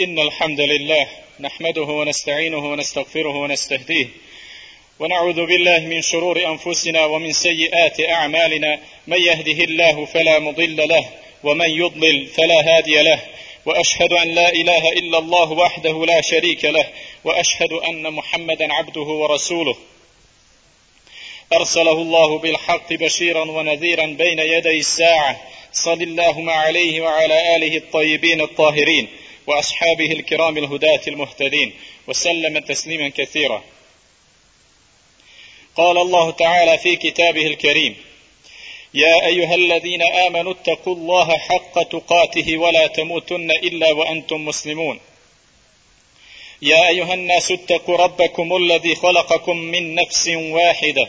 إن الحمد لله نحمده ونستعينه ونستغفره ونستهديه ونعوذ بالله من شرور أنفسنا ومن سيئات أعمالنا من يهده الله فلا مضل له ومن يضلل فلا هادي له وأشهد أن لا إله إلا الله وحده لا شريك له وأشهد أن محمدا عبده ورسوله أرسله الله بالحق بشيرا ونذيرا بين يدي الساعة صل اللهم عليه وعلى آله الطيبين الطاهرين وأصحابه الكرام الهداة المهتدين وسلم تسليما كثيرا. قال الله تعالى في كتابه الكريم يا أيها الذين آمنوا اتقوا الله حق تقاته ولا تموتن إلا وأنتم مسلمون. يا أيها الناس اتقوا ربكم الذي خلقكم من نفس واحدة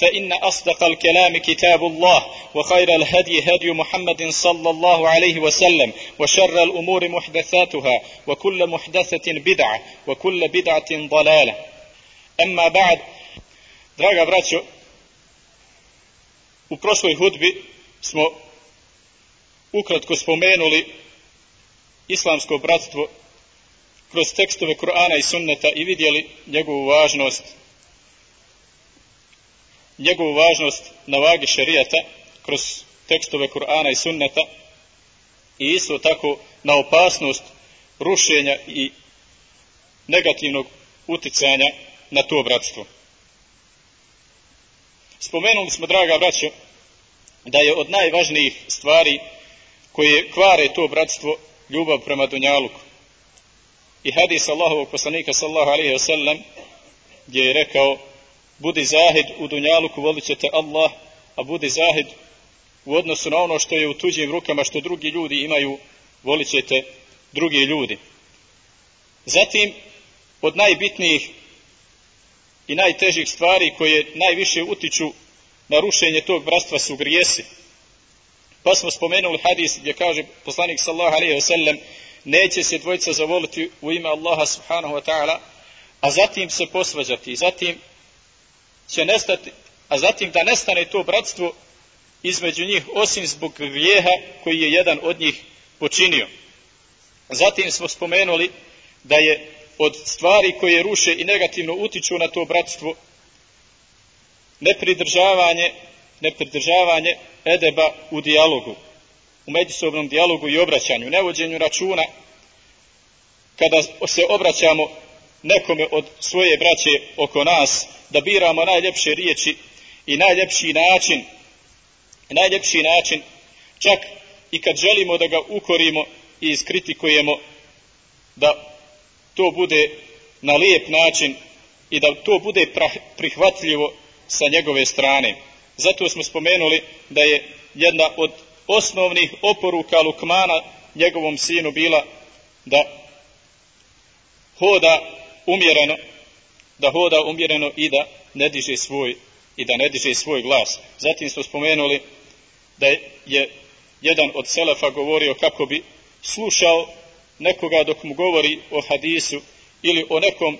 فإن أصدق الكلام كتاب الله وخير الهدي هدي محمد صلى الله عليه وسلم وشر الأمور محدثاتها وكل محدثة بدعة وكل بدعة ضلالة. أما بعد دراجة براتشو u prošloj hudbi smo ukratko spomenuli islamsko bratstvo kroz tekstove Kur'ana i sunneta i vidjeli njegovu važnost njegovu važnost na vagi šerijata kroz tekstove Kur'ana i sunneta i isto tako na opasnost rušenja i negativnog uticanja na to bratstvo. Spomenuli smo, draga braćo, da je od najvažnijih stvari koje kvare to bratstvo ljubav prema Dunjaluku. I hadis Allahovog poslanika sallahu alaihi wa sallam gdje je rekao budi zahid u dunjaluku, volit ćete Allah, a budi zahid u odnosu na ono što je u tuđim rukama, što drugi ljudi imaju, volit ćete drugi ljudi. Zatim, od najbitnijih i najtežih stvari koje najviše utiču na rušenje tog bratstva su grijesi. Pa smo spomenuli hadis gdje kaže poslanik sallahu alaihi wa sallam neće se dvojica zavoliti u ime Allaha subhanahu wa ta'ala, a zatim se posvađati, zatim će nestati, a zatim da nestane to bratstvo između njih osim zbog grijeha koji je jedan od njih počinio. Zatim smo spomenuli da je od stvari koje ruše i negativno utiču na to bratstvo nepridržavanje, nepridržavanje edeba u dijalogu, u međusobnom dijalogu i obraćanju, nevođenju računa kada se obraćamo nekome od svoje braće oko nas, da biramo najljepše riječi i najljepši način, najljepši način, čak i kad želimo da ga ukorimo i iskritikujemo, da to bude na lijep način i da to bude prihvatljivo sa njegove strane. Zato smo spomenuli da je jedna od osnovnih oporuka Lukmana njegovom sinu bila da hoda umjereno, da hoda umjereno i da ne diže svoj i da ne diže svoj glas. Zatim smo spomenuli da je jedan od selefa govorio kako bi slušao nekoga dok mu govori o hadisu ili o nekom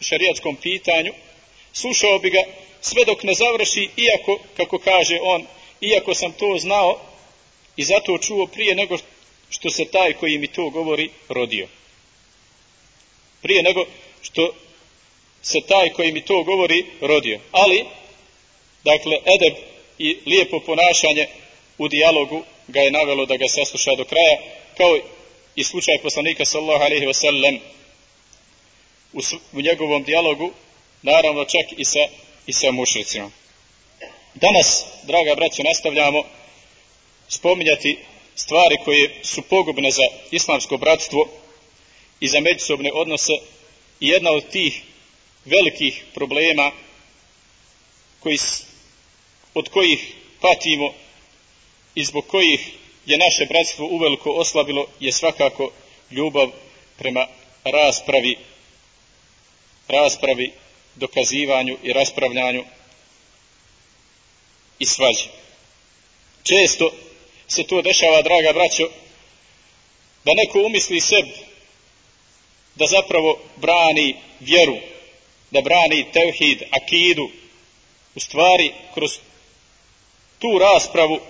šerijatskom pitanju, slušao bi ga sve dok ne završi, iako, kako kaže on, iako sam to znao i zato čuo prije nego što se taj koji mi to govori rodio prije nego što se taj koji mi to govori rodio. Ali, dakle, edeb i lijepo ponašanje u dijalogu ga je navelo da ga sasluša do kraja, kao i slučaj poslanika sallahu alaihi ve sellem u, u njegovom dijalogu, naravno čak i sa, i sa mušricima. Danas, draga braćo, nastavljamo spominjati stvari koje su pogubne za islamsko bratstvo, i za međusobne odnose i jedna od tih velikih problema koji, od kojih patimo i zbog kojih je naše bratstvo uveliko oslabilo je svakako ljubav prema raspravi raspravi dokazivanju i raspravljanju i svađi. Često se to dešava, draga braćo, da neko umisli sebi da zapravo brani vjeru, da brani tevhid, akidu, u stvari kroz tu raspravu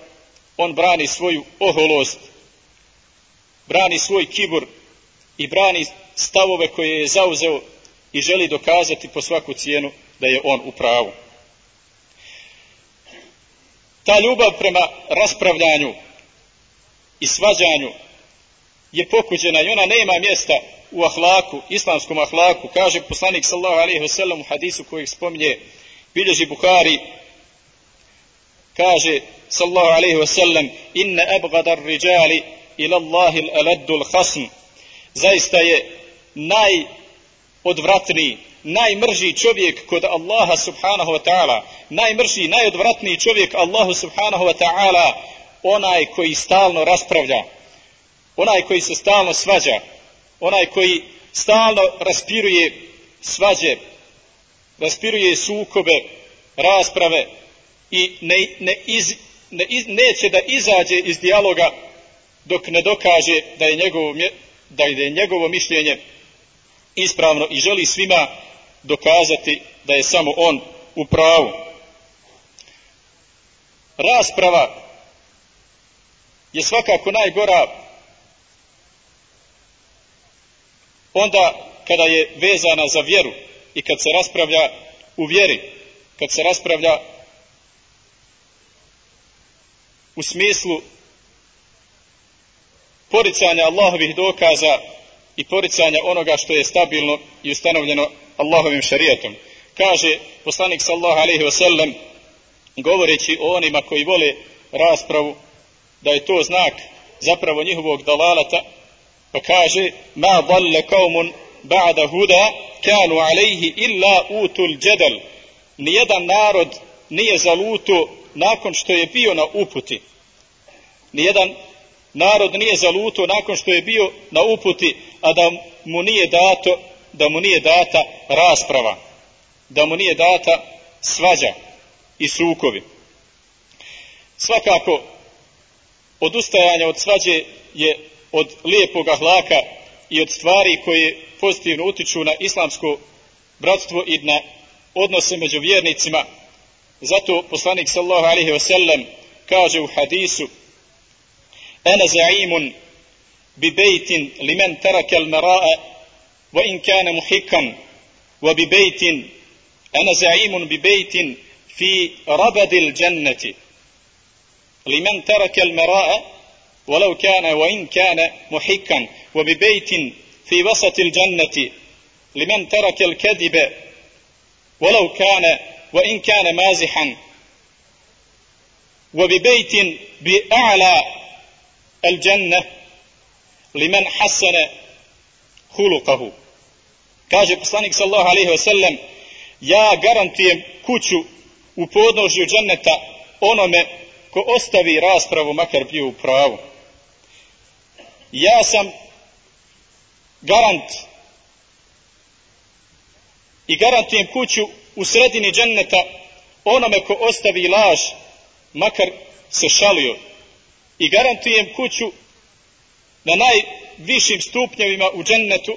on brani svoju oholost, brani svoj kibur i brani stavove koje je zauzeo i želi dokazati po svaku cijenu da je on u pravu. Ta ljubav prema raspravljanju i svađanju je pokuđena i ona nema mjesta u ahlaku, islamskom ahlaku. Kaže poslanik sallahu alaihi wasallam u hadisu kojeg spominje bilježi Bukhari, kaže sallahu alaihi wasallam inna abgadar riđali ila Allahi l'aladdu l'hasn zaista je najodvratniji najmrži čovjek kod Allaha subhanahu wa ta'ala. Najmrži, najodvratniji čovjek Allahu subhanahu wa ta'ala onaj koji stalno raspravlja onaj koji se stalno svađa onaj koji stalno raspiruje svađe raspiruje sukobe rasprave i ne, ne, iz, ne iz, neće da izađe iz dijaloga dok ne dokaže da je njegovo, da je njegovo mišljenje ispravno i želi svima dokazati da je samo on u pravu. Rasprava je svakako najgora onda kada je vezana za vjeru i kad se raspravlja u vjeri, kad se raspravlja u smislu poricanja Allahovih dokaza i poricanja onoga što je stabilno i ustanovljeno Allahovim šarijetom. Kaže poslanik sallahu alaihi wasallam govoreći o onima koji vole raspravu da je to znak zapravo njihovog dalalata pa kaže ma dalle kaumun ba'da huda kanu alejhi illa utul džedel nijedan narod nije zaluto nakon što je bio na uputi. Nijedan narod nije zaluto nakon što je bio na uputi a da mu nije dato da mu nije data rasprava da mu nije data svađa i sukovi svakako odustajanje od svađe je od lijepog ahlaka i od stvari koje pozitivno utiču na islamsko bratstvo i na odnose među vjernicima. Zato poslanik sallahu alihi wasallam kaže u hadisu Ana za'imun bi bejtin li men tarakel mara'a wa in kana muhikan wa bi bejtin Ana za'imun bi bejtin fi rabadil jannati li men tarakel mara'a ولو كان وإن كان محكا وببيت في وسط الجنة لمن ترك الكذب ولو كان وإن كان مازحا وببيت بأعلى الجنة لمن حسن خلقه كاجي بسانيك صلى الله عليه وسلم يا garantujem kuću u جنة dženeta onome ko ostavi raspravu makar bio u pravu. Ja sam garant i garantujem kuću u sredini dženneta onome ko ostavi laž makar se šalio. I garantujem kuću na najvišim stupnjevima u džennetu,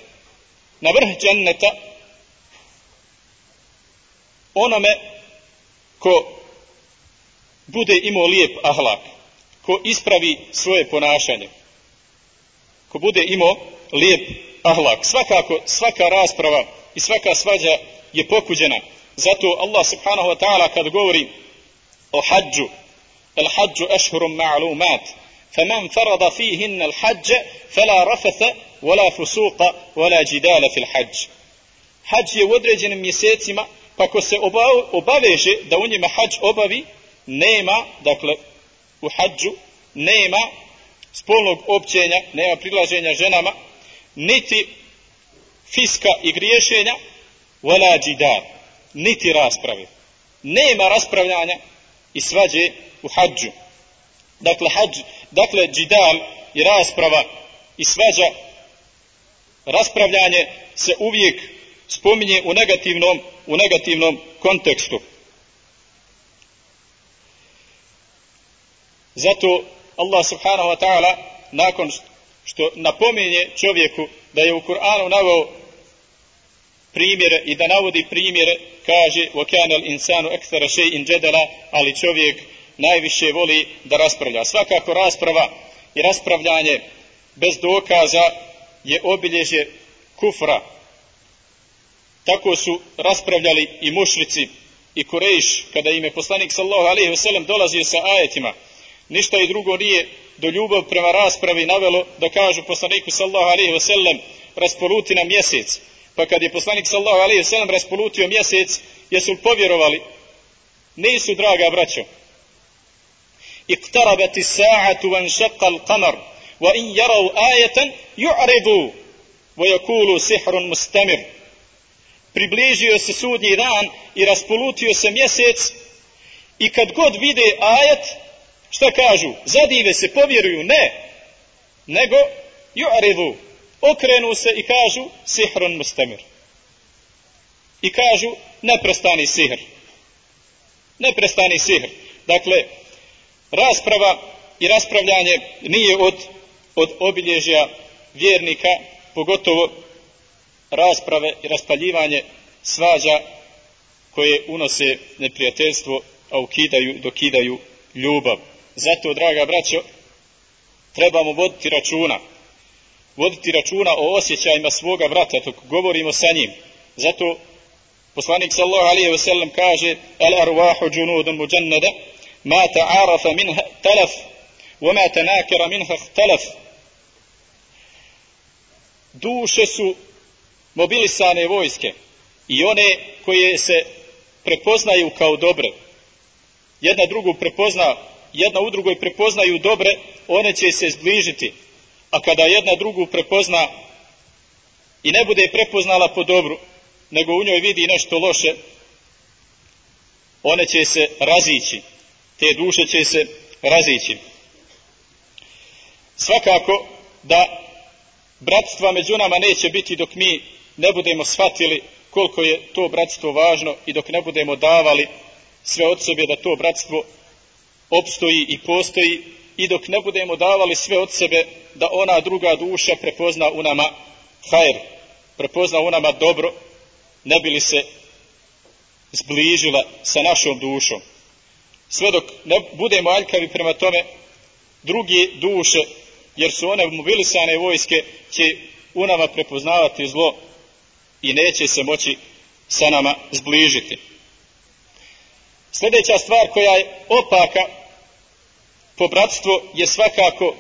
na vrh dženneta, onome ko bude imao lijep ahlak, ko ispravi svoje ponašanje, ko bude imao lijep ahlak. Svakako, svaka rasprava i svaka svađa je pokuđena. Zato Allah subhanahu wa ta'ala kad govori o hađu, الحج أشهر معلومات فمن فرض فيهن الحج فلا رفث ولا فسوق ولا جدال في الحج حج je u određenim mjesecima pa ko se obaveže da u njima hađ obavi nema dakle u hađu nema spolnog općenja nema prilaženja ženama niti fiska i griješenja wala džidar, niti rasprave nema raspravljanja i svađe u hađu. Dakle, hađ, dakle, džidal i rasprava i svađa raspravljanje se uvijek spominje u negativnom, u negativnom kontekstu. Zato Allah subhanahu wa ta'ala nakon što napominje čovjeku da je u Kur'anu naveo primjere i da navodi primjere kaže وَكَانَ الْإِنسَانُ أَكْثَرَ شَيْءٍ جَدَلَ ali čovjek najviše voli da raspravlja. Svakako rasprava i raspravljanje bez dokaza je obilježje kufra. Tako su raspravljali i mušrici i Kurejš kada im je poslanik sallahu alaihi ve sellem dolazio sa ajetima. ništa i drugo nije do ljubav prema raspravi navelo da kažu poslaniku sallahu alaihi ve sellem raspoluti na mjesec. Pa kad je poslanik sallahu alaihi ve sellem raspolutio mjesec, jesu li povjerovali? Nisu, draga braćo. Iktarabati sa'atu van šakal kamar wa in jarav ajetan ju'aridu wa yakulu sihrun mustamir približio se sudnji dan i raspolutio se mjesec i kad god vide ajet šta kažu? Zadive se povjeruju? Ne. Nego ju'ridu okrenu se i kažu sihrun mustamir i kažu neprestani sihr. Neprestani sihr. Dakle rasprava i raspravljanje nije od, od obilježja vjernika, pogotovo rasprave i raspaljivanje svađa koje unose neprijateljstvo, a ukidaju, dokidaju ljubav. Zato, draga braćo, trebamo voditi računa. Voditi računa o osjećajima svoga brata, dok govorimo sa njim. Zato, poslanik sallahu alijeh ve sellem kaže Al arvahu džunudun mu ma ta'arafa minha talaf, wa ma ta'nakira minha talaf. Duše su mobilisane vojske i one koje se prepoznaju kao dobre. Jedna drugu prepozna jedna u drugoj prepoznaju dobre one će se zbližiti a kada jedna drugu prepozna i ne bude prepoznala po dobru nego u njoj vidi nešto loše one će se razići te duše će se razići. Svakako da bratstva među nama neće biti dok mi ne budemo shvatili koliko je to bratstvo važno i dok ne budemo davali sve od sebe da to bratstvo opstoji i postoji i dok ne budemo davali sve od sebe da ona druga duša prepozna u nama hajr, prepozna u nama dobro, ne bi li se zbližila sa našom dušom. Sve dok ne budemo aljkavi prema tome drugi duše jer su one mobilisane vojske će u nama prepoznavati zlo i neće se moći sa nama zbližiti sljedeća stvar koja je opaka po bratstvo je svakako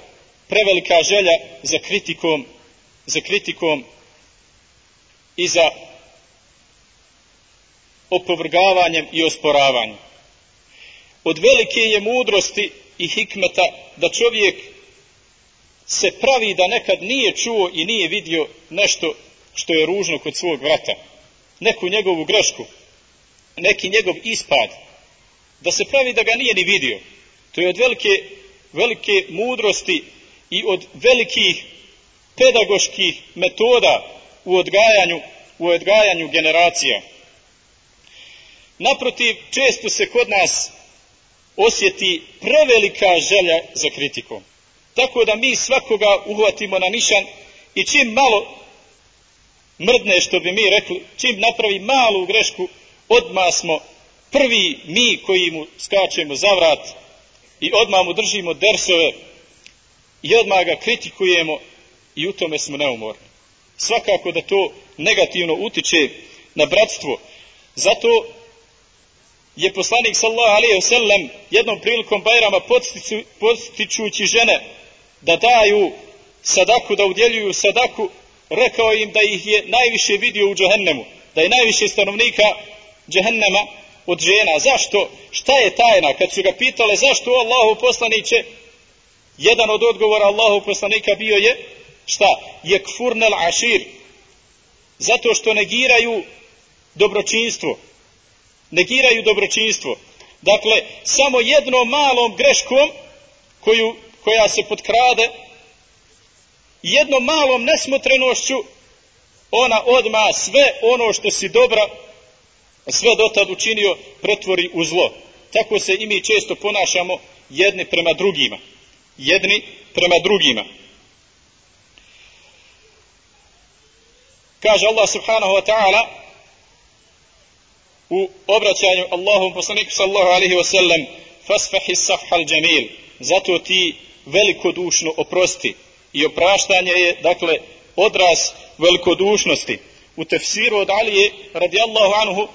prevelika želja za kritikom za kritikom i za opovrgavanjem i osporavanjem od velike je mudrosti i hikmeta da čovjek se pravi da nekad nije čuo i nije vidio nešto što je ružno kod svog vrata. Neku njegovu grešku, neki njegov ispad, da se pravi da ga nije ni vidio. To je od velike, velike mudrosti i od velikih pedagoških metoda u odgajanju, u odgajanju generacija. Naprotiv, često se kod nas osjeti prevelika želja za kritikom. Tako da mi svakoga uhvatimo na nišan i čim malo mrdne, što bi mi rekli, čim napravi malu grešku, odmah smo prvi mi koji mu skačemo za vrat i odmah mu držimo dersove i odmah ga kritikujemo i u tome smo neumorni. Svakako da to negativno utiče na bratstvo. Zato je poslanik sallallahu alejhi ve sellem jednom prilikom Bajrama podstiču, podstičući žene da daju sadaku, da udjeljuju sadaku, rekao im da ih je najviše vidio u džehennemu, da je najviše stanovnika džehennema od žena. Zašto? Šta je tajna? Kad su ga pitale zašto Allahu poslaniće, jedan od odgovora Allahu poslanika bio je šta? Je kfurnel ašir. Zato što negiraju dobročinstvo negiraju dobročinstvo. Dakle, samo jednom malom greškom koju, koja se potkrade, jednom malom nesmotrenošću ona odma sve ono što si dobra, sve dotad učinio, pretvori u zlo. Tako se i mi često ponašamo jedni prema drugima. Jedni prema drugima. Kaže Allah subhanahu wa ta'ala u obraćanju Allahom poslaniku sallahu alaihi wa sallam fasfahi safhal džemil zato ti velikodušno oprosti i opraštanje je dakle odraz velikodušnosti u tefsiru od Alije radijallahu anhu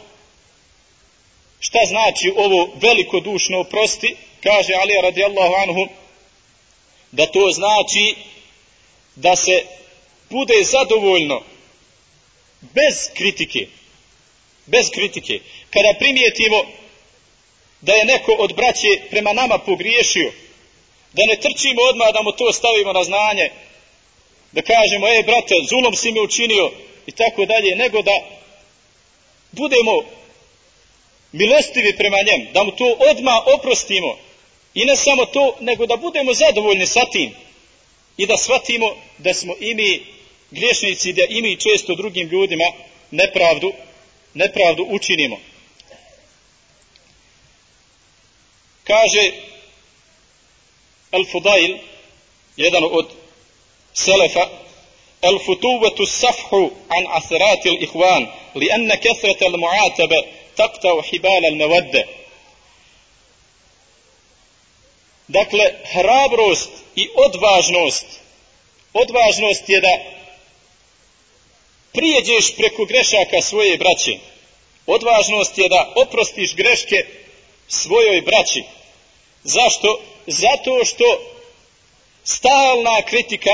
šta znači ovo veliko dušno oprosti? Kaže Ali radijallahu anhu da to znači da se bude zadovoljno bez kritike. Bez kritike. Kada primijetimo da je neko od braće prema nama pogriješio da ne trčimo odmah da mu to stavimo na znanje da kažemo ej brate zulom si mi učinio i tako dalje nego da budemo milostivi prema njem da mu to odma oprostimo. I ne samo to nego da budemo zadovoljni sa tim. I da shvatimo da smo i mi griješnici da i mi često drugim ljudima nepravdu nepravdu učinimo. Kaže Al-Fudail, jedan od selefa, Al-Futuvetu safhu an asratil ihvan, li enne kethrata muatabe, takta hibal hibala l-mewadde. Dakle, hrabrost i odvažnost, odvažnost je da prijeđeš preko grešaka svoje braće. Odvažnost je da oprostiš greške svojoj braći. Zašto? zato što stalna kritika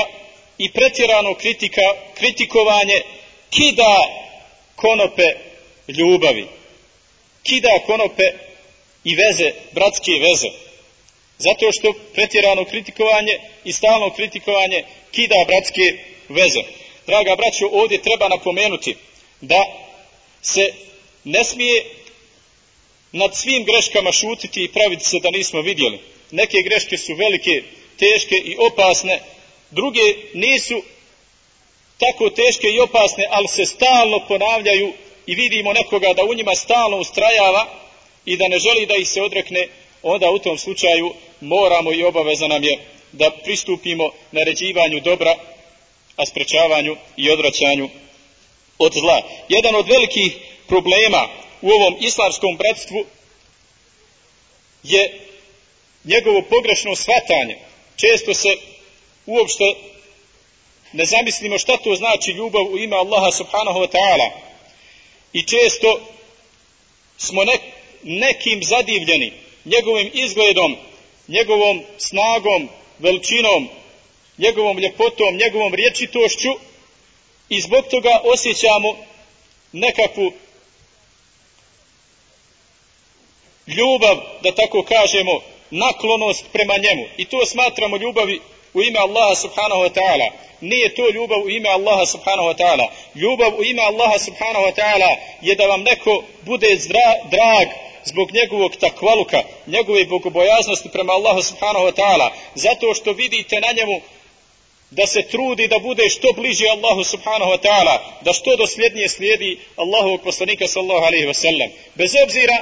i pretjerano kritika, kritikovanje kida konope ljubavi. Kida konope i veze, bratske veze. Zato što pretjerano kritikovanje i stalno kritikovanje kida bratske veze. Draga braćo, ovdje treba napomenuti da se ne smije nad svim greškama šutiti i praviti se da nismo vidjeli neke greške su velike, teške i opasne, druge nisu tako teške i opasne, ali se stalno ponavljaju i vidimo nekoga da u njima stalno ustrajava i da ne želi da ih se odrekne, onda u tom slučaju moramo i obaveza nam je da pristupimo naređivanju dobra, a sprečavanju i odvraćanju od zla. Jedan od velikih problema u ovom islamskom bratstvu je njegovo pogrešno shvatanje. Često se uopšte ne zamislimo šta to znači ljubav u ime Allaha subhanahu wa ta'ala. I često smo nek, nekim zadivljeni njegovim izgledom, njegovom snagom, veličinom, njegovom ljepotom, njegovom riječitošću i zbog toga osjećamo nekakvu ljubav, da tako kažemo, naklonost prema njemu. I to smatramo ljubavi u ime Allaha subhanahu wa ta'ala. Nije to ljubav u ime Allaha subhanahu wa ta'ala. Ljubav u ime Allaha subhanahu wa ta'ala je da vam neko bude zdra, drag zbog njegovog takvaluka, njegove bogobojaznosti prema Allahu subhanahu wa ta'ala. Zato što vidite na njemu da se trudi da bude što bliže Allahu subhanahu wa ta'ala, da što dosljednije slijedi Allahovog poslanika sallahu alaihi wa sallam. Bez obzira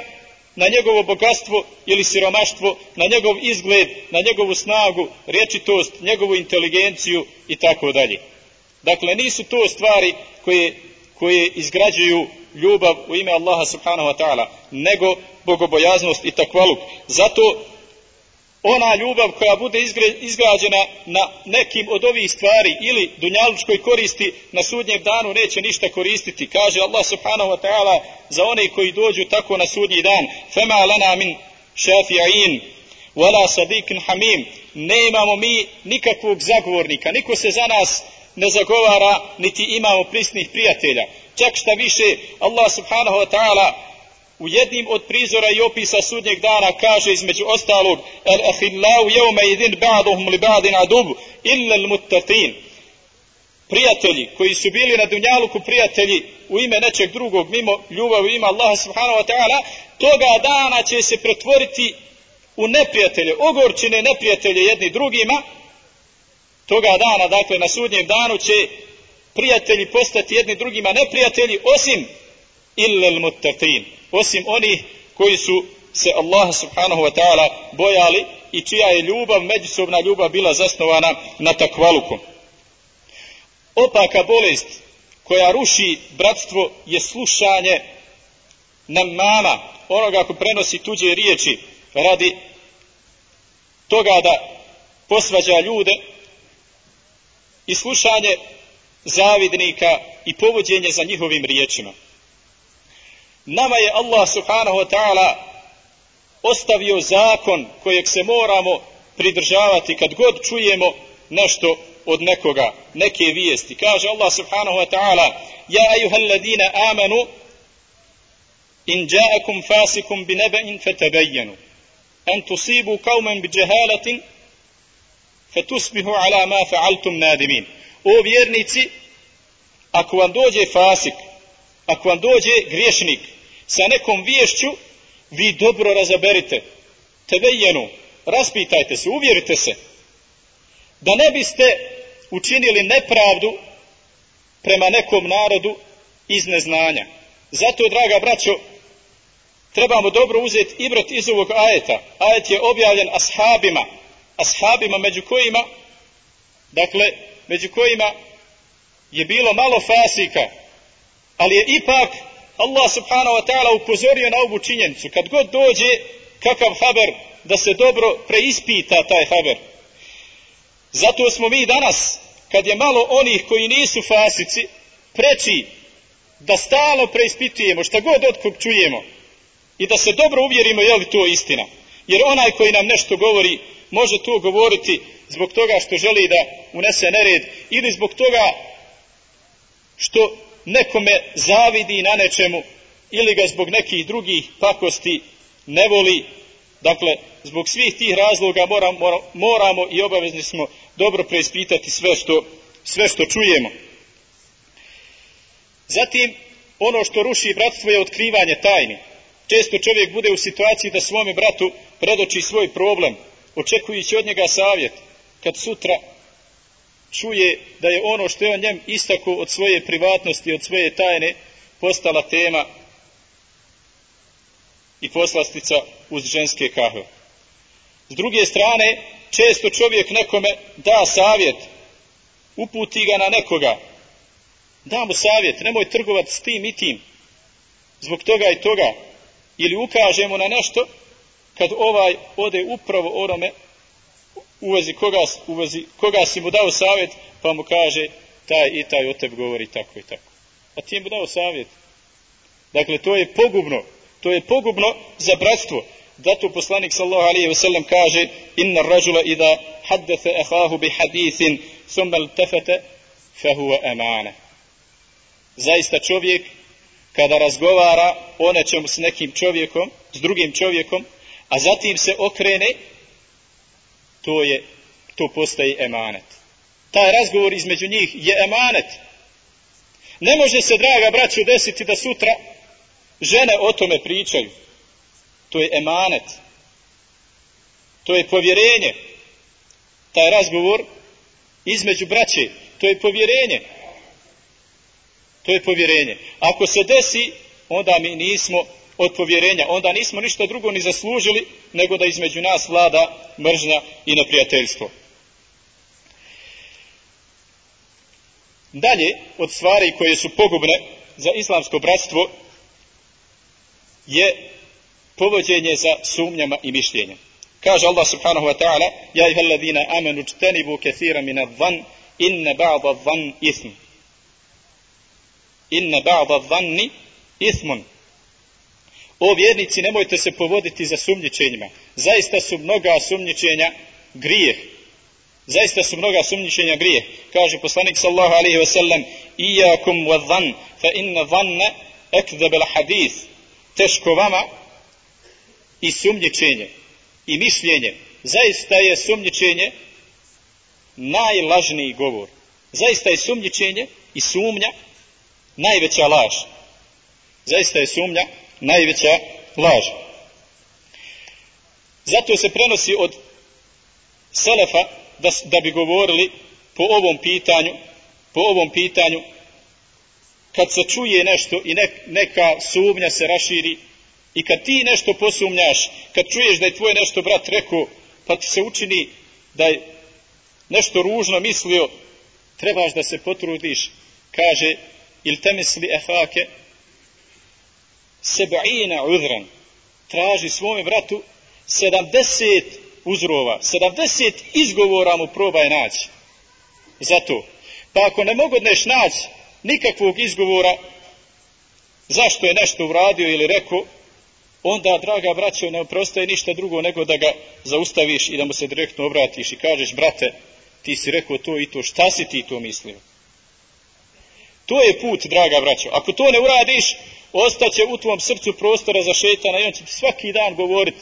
na njegovo bogatstvo ili siromaštvo, na njegov izgled, na njegovu snagu, rječitost, njegovu inteligenciju i tako dalje. Dakle, nisu to stvari koje, koje izgrađuju ljubav u ime Allaha subhanahu wa ta'ala, nego bogobojaznost i takvaluk. Zato ona ljubav koja bude izgrađena na nekim od ovih stvari ili dunjalučkoj koristi na sudnjem danu neće ništa koristiti. Kaže Allah subhanahu wa ta'ala za one koji dođu tako na sudnji dan fema lana min šafi'in wala sadikin hamim. Ne imamo mi nikakvog zagovornika. Niko se za nas ne zagovara niti imamo prisnih prijatelja. Čak šta više Allah subhanahu wa ta'ala u jednim od prizora i opisa sudnjeg dana kaže između ostalog el ahillau jevme idin ba'duhum li ba'din adub illa al muttaqin. Prijatelji koji su bili na dunjaluku prijatelji u ime nečeg drugog mimo ljubavi ima Allaha subhanahu wa ta'ala toga dana će se pretvoriti u neprijatelje ogorčine neprijatelje jedni drugima. Toga dana dakle na sudnjem danu će prijatelji postati jedni drugima neprijatelji osim illal muttaqin osim oni koji su se Allaha subhanahu wa ta'ala bojali i čija je ljubav, međusobna ljubav bila zasnovana na takvaluku. Opaka bolest koja ruši bratstvo je slušanje namama, onoga ko prenosi tuđe riječi radi toga da posvađa ljude i slušanje zavidnika i povođenje za njihovim riječima. Nama je Allah subhanahu wa ta'ala ostavio zakon kojeg se moramo pridržavati kad god čujemo nešto od nekoga, neke vijesti. Kaže Allah subhanahu wa ta'ala Ja ayuhal ladina amanu in ja'akum fasikum bi neba'in fatabayyanu an tusibu qauman bi jahalatin fatusbihu ala ma fa'altum nadimin. O vjernici, ako vam dođe fasik, ako vam dođe griješnik sa nekom viješću, vi dobro razaberite. Tebejenu, raspitajte se, uvjerite se. Da ne biste učinili nepravdu prema nekom narodu iz neznanja. Zato, draga braćo, trebamo dobro uzeti ibrat iz ovog ajeta. Ajet je objavljen ashabima, ashabima među kojima, dakle, među kojima je bilo malo fasika, ali je ipak Allah subhanahu wa ta'ala upozorio na ovu činjenicu. Kad god dođe kakav haber da se dobro preispita taj haber. Zato smo mi danas, kad je malo onih koji nisu fasici, preći da stalno preispitujemo šta god od kog čujemo i da se dobro uvjerimo je li to istina. Jer onaj koji nam nešto govori, može to govoriti zbog toga što želi da unese nered ili zbog toga što nekome zavidi na nečemu ili ga zbog nekih drugih pakosti ne voli. Dakle, zbog svih tih razloga moramo, moramo i obavezni smo dobro preispitati sve što, sve što čujemo. Zatim, ono što ruši bratstvo je otkrivanje tajni. Često čovjek bude u situaciji da svome bratu predoči svoj problem, očekujući od njega savjet, kad sutra čuje da je ono što je on njem istako od svoje privatnosti, od svoje tajne, postala tema i poslastica uz ženske kahve. S druge strane, često čovjek nekome da savjet, uputi ga na nekoga, da mu savjet, nemoj trgovati s tim i tim, zbog toga i toga, ili ukažemo na nešto, kad ovaj ode upravo onome u vezi koga, u vezi koga si mu dao savjet, pa mu kaže taj i taj o tebi govori tako i tako. A ti mu dao savjet. Dakle, to je pogubno. To je pogubno za bratstvo. Zato poslanik sallahu alaihi wasallam kaže inna rajula ida haddefe ahahu bi hadithin summel tefete huwa amana." Zaista čovjek kada razgovara o nečemu s nekim čovjekom, s drugim čovjekom, a zatim se okrene to je to postaje emanet. Taj razgovor između njih je emanet. Ne može se, draga braćo, desiti da sutra žene o tome pričaju. To je emanet. To je povjerenje. Taj razgovor između braće, to je povjerenje. To je povjerenje. Ako se desi, onda mi nismo od povjerenja, onda nismo ništa drugo ni zaslužili, nego da između nas vlada mržnja i neprijateljstvo. Dalje, od stvari koje su pogubne za islamsko bratstvo, je povođenje za sumnjama i mišljenjem. Kaže Allah subhanahu wa ta'ala, Ja iha alladhina amenu čtenibu kethira mina van, inne ba'da van ism. Inne ba'da vanni ithmun. O vjernici, nemojte se povoditi za sumnjičenjima. Zaista su mnoga sumnjičenja grije. Zaista su mnoga sumnjičenja grije. Kaže poslanik sallahu alaihi ve sellem Iyakum wa dhan, fa inna dhanna ekdebel hadith. Teško vama i sumnjičenje i mišljenje. Zaista je sumnjičenje najlažniji govor. Zaista je sumnjičenje i sumnja najveća laž. Zaista je sumnja najveća laž. Zato se prenosi od Selefa da, da bi govorili po ovom pitanju po ovom pitanju, kad se čuje nešto i neka sumnja se raširi, i kad ti nešto posumnjaš, kad čuješ da je tvoj nešto brat rekao, pa ti se učini da je nešto ružno mislio, trebaš da se potrudiš, kaže, il te misli ehake, seba'ina udran, traži svome bratu 70 uzrova, 70 izgovora mu probaj naći. Zato, pa ako ne mogodneš naći nikakvog izgovora zašto je nešto uradio ili rekao, onda, draga braćo, ne prostaje ništa drugo nego da ga zaustaviš i da mu se direktno obratiš i kažeš, brate, ti si rekao to i to, šta si ti to mislio? To je put, draga braćo. Ako to ne uradiš, ostaće u tvom srcu prostora za šetana i on će svaki dan govoriti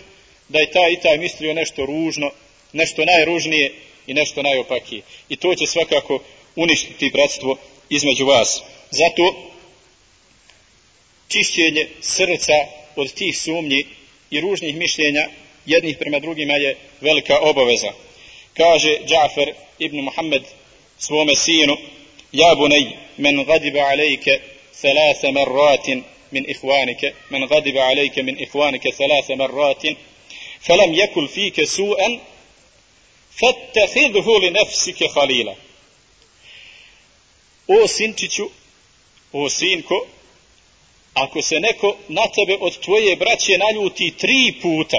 da je taj i taj mislio nešto ružno, nešto najružnije i nešto najopakije. I to će svakako uništiti bratstvo između vas. Zato čišćenje srca od tih sumnji i ružnih mišljenja jednih prema drugima je velika obaveza. Kaže Džafer ibn Muhammed svome sinu, Ja bunej, men gadiba alejke thalatha marratin من إخوانك men غضب عليك من إخوانك ثلاث مرات falam يكن فيك su'an, فاتخذه li خليلا. O sinčiću, o sinko, ako se neko na tebe od tvoje braće naljuti tri puta,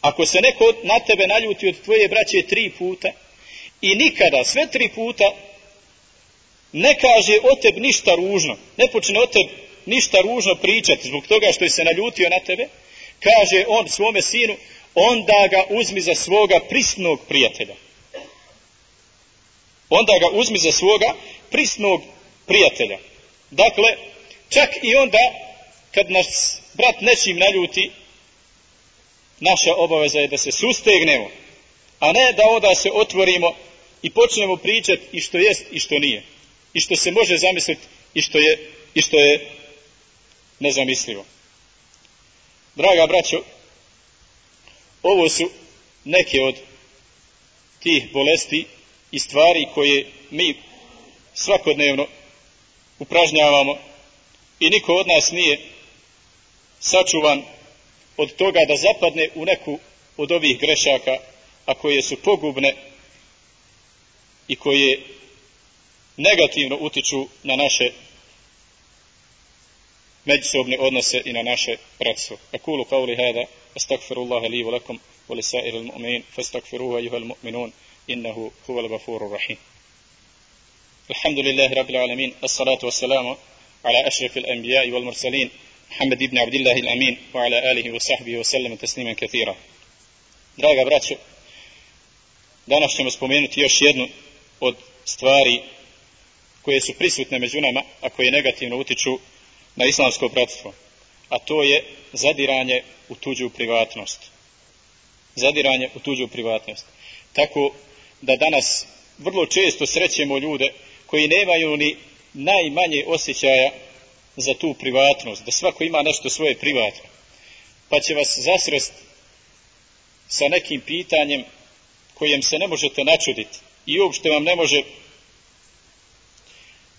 ako se neko na tebe naljuti od tvoje braće tri puta i nikada sve tri puta ne kaže o tebi ništa ružno, ne počne o tebi ništa ružno pričati zbog toga što je se naljutio na tebe, kaže on svome sinu, onda ga uzmi za svoga prisnog prijatelja. Onda ga uzmi za svoga prisnog prijatelja. Dakle, Čak i onda kad nas brat nečim naljuti, naša obaveza je da se sustegnemo, a ne da onda se otvorimo i počnemo pričati i što jest i što nije. I što se može zamisliti i što je, i što je nezamislivo. Draga braćo, ovo su neke od tih bolesti i stvari koje mi svakodnevno upražnjavamo i niko od nas nije sačuvan od toga da zapadne u neku od ovih grešaka, a koje su pogubne i koje negativno utiču na naše međusobne odnose i na naše pracu. Akulu qavli hada, astagfirullaha li u lakum, u lisair il mu'min, fastagfiruhu ajuhal mu'minun, innahu huval bafuru rahim. Alhamdulillahi rabbil alamin, assalatu wassalamu ala ašrafil anbijai wal mursalin, Muhammed ibn Abdillahi al-Amin, wa ala alihi wa sahbihi wa sallam, tasniman kathira. Draga braćo, danas ćemo spomenuti još jednu od stvari koje su prisutne među nama, a koje negativno utiču na islamsko bratstvo. A to je zadiranje u tuđu privatnost. Zadiranje u tuđu privatnost. Tako da danas vrlo često srećemo ljude koji nemaju ni najmanje osjećaja za tu privatnost, da svako ima nešto svoje privatno. Pa će vas zasrest sa nekim pitanjem kojem se ne možete načuditi i uopšte vam ne može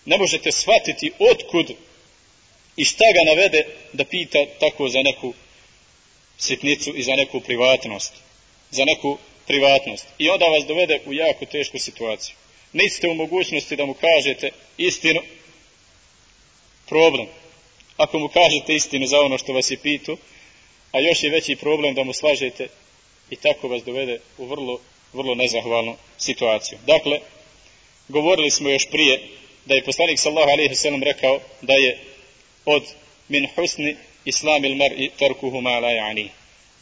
ne možete shvatiti otkud i šta ga navede da pita tako za neku sitnicu i za neku privatnost. Za neku privatnost. I onda vas dovede u jako tešku situaciju niste u mogućnosti da mu kažete istinu, problem. Ako mu kažete istinu za ono što vas je pitu, a još je veći problem da mu slažete i tako vas dovede u vrlo, vrlo nezahvalnu situaciju. Dakle, govorili smo još prije da je poslanik sallahu alaihi sallam rekao da je od min husni islam il mar i tarkuhu ma la ja'ni.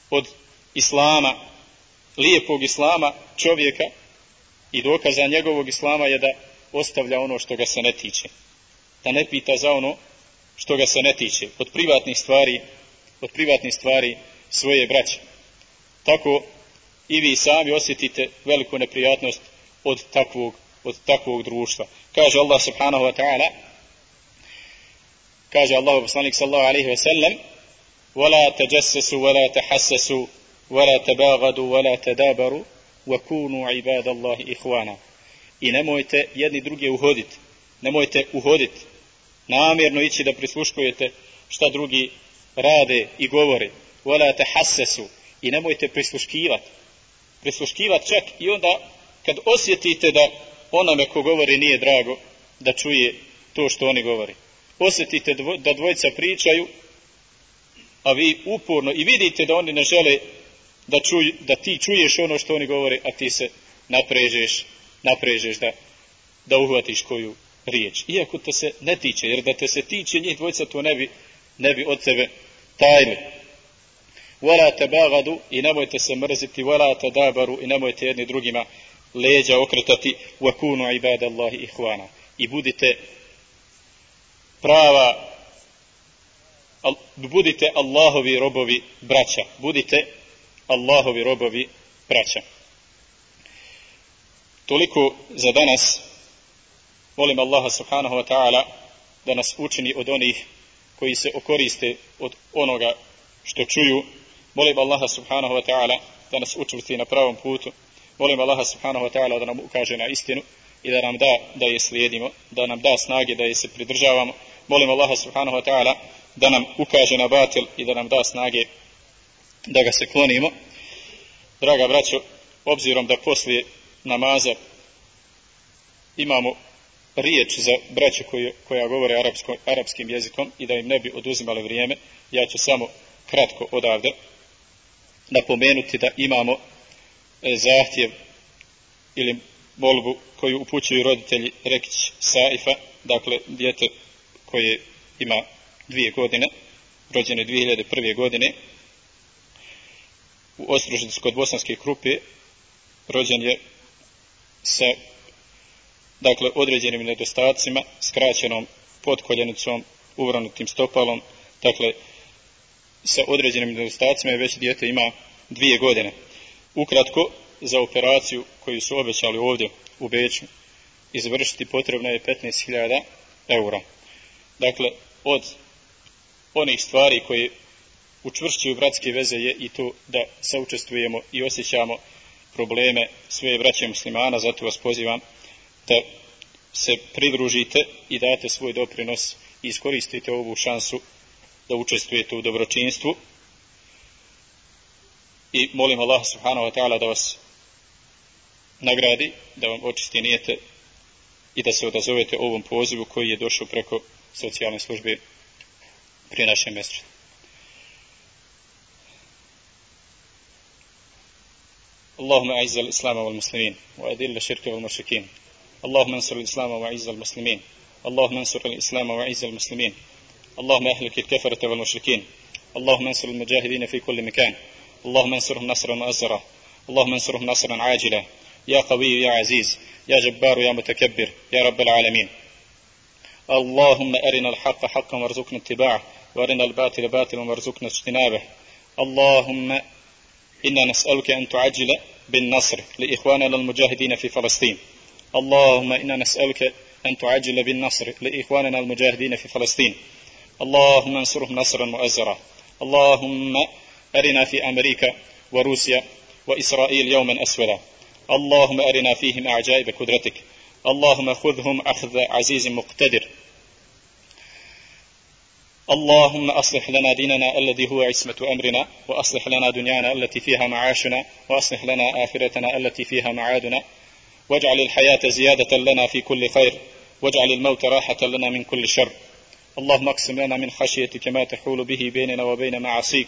Od islama, lijepog islama čovjeka i dokaza njegovog islama je da ostavlja ono što ga se ne tiče. Da ne pita za ono što ga se ne tiče. Od privatnih stvari, od privatnih stvari svoje braće. Tako i vi sami osjetite veliku neprijatnost od takvog, od takvog društva. Kaže Allah subhanahu wa ta'ala, kaže Allah poslanik sallahu alaihi wa sallam, ولا تجسسوا ولا تحسسوا ولا تباغدوا ولا تدابروا وَكُونُوا عِبَادَ اللَّهِ إِخْوَانًا I nemojte jedni druge uhoditi nemojte uhoditi, namjerno ići da prisluškujete šta drugi rade i govore, volate hasesu i nemojte prisluškivati. Prisluškivati čak i onda kad osjetite da onome ko govori nije drago, da čuje to što oni govori. Osjetite da dvojica pričaju, a vi uporno i vidite da oni ne žele da, čuj, da ti čuješ ono što oni govore, a ti se naprežeš, naprežeš da, da uhvatiš koju riječ. Iako to se ne tiče, jer da te se tiče njih dvojca, to ne bi, ne bi od tebe tajili. Vala te bagadu i nemojte se mrziti, vala te dabaru i nemojte jedni drugima leđa okretati, wakunu ibadallahi ihvana. I budite prava budite Allahovi robovi braća. Budite Allahovi robovi braća. Toliko za danas. Molim Allaha subhanahu wa ta'ala da nas učini od onih koji se okoriste od onoga što čuju. Molim Allaha subhanahu wa ta'ala da nas učvrsti na pravom putu. Molim Allaha subhanahu wa ta'ala da nam ukaže na istinu i da nam da da je slijedimo, da nam da snage da je se pridržavamo. Molim Allaha subhanahu wa ta'ala da nam ukaže na batil i da nam da snage da ga se klonimo. Draga braćo, obzirom da poslije namaza imamo riječ za braću koji, koja govore arapsko, arapskim jezikom i da im ne bi oduzimali vrijeme, ja ću samo kratko odavde napomenuti da imamo e, zahtjev ili molbu koju upućuju roditelji Rekić Saifa, dakle djete koje ima dvije godine, rođene 2001. godine, u Ostružicu kod Bosanske krupe, rođen je sa dakle određenim nedostacima, skraćenom podkoljenicom, uvranutim stopalom, dakle sa određenim nedostacima i već dijete ima dvije godine. Ukratko, za operaciju koju su obećali ovdje u Beću izvršiti potrebno je 15.000 eura. Dakle, od onih stvari koje učvršćuju bratske veze je i to da saučestvujemo i osjećamo probleme svoje braće muslimana, zato vas pozivam da se pridružite i date svoj doprinos i iskoristite ovu šansu da učestvujete u dobročinstvu i molim Allah subhanahu wa ta'ala da vas nagradi, da vam očisti nijete i da se odazovete ovom pozivu koji je došao preko socijalne službe pri našem mjestu. اللهم أعز الإسلام والمسلمين وأذل الشرك والمشركين اللهم انصر الإسلام وأعز المسلمين اللهم انصر الإسلام وأعز المسلمين اللهم أهلك الكفرة والمشركين اللهم انصر المجاهدين في كل مكان اللهم انصرهم نصرا مؤزرا اللهم انصرهم نصرا عاجلا يا قوي يا عزيز يا جبار يا متكبر يا رب العالمين. اللهم أرنا الحق حقا وارزقنا اتباعه وأرنا الباطل باطلا وارزقنا اجتنابه. اللهم إنا نسألك أن تعجل بالنصر لإخواننا المجاهدين في فلسطين. اللهم إنا نسألك أن تعجل بالنصر لإخواننا المجاهدين في فلسطين. اللهم انصرهم نصرا مؤزرا. اللهم أرنا في أمريكا وروسيا وإسرائيل يوما أسودا اللهم أرنا فيهم أعجائب قدرتك. اللهم خذهم أخذ عزيز مقتدر. اللهم أصلح لنا ديننا الذي هو عصمة أمرنا وأصلح لنا دنيانا التي فيها معاشنا وأصلح لنا آخرتنا التي فيها معادنا. واجعل الحياة زيادة لنا في كل خير واجعل الموت راحة لنا من كل شر. اللهم اقسم لنا من خشيتك ما تحول به بيننا وبين معاصيك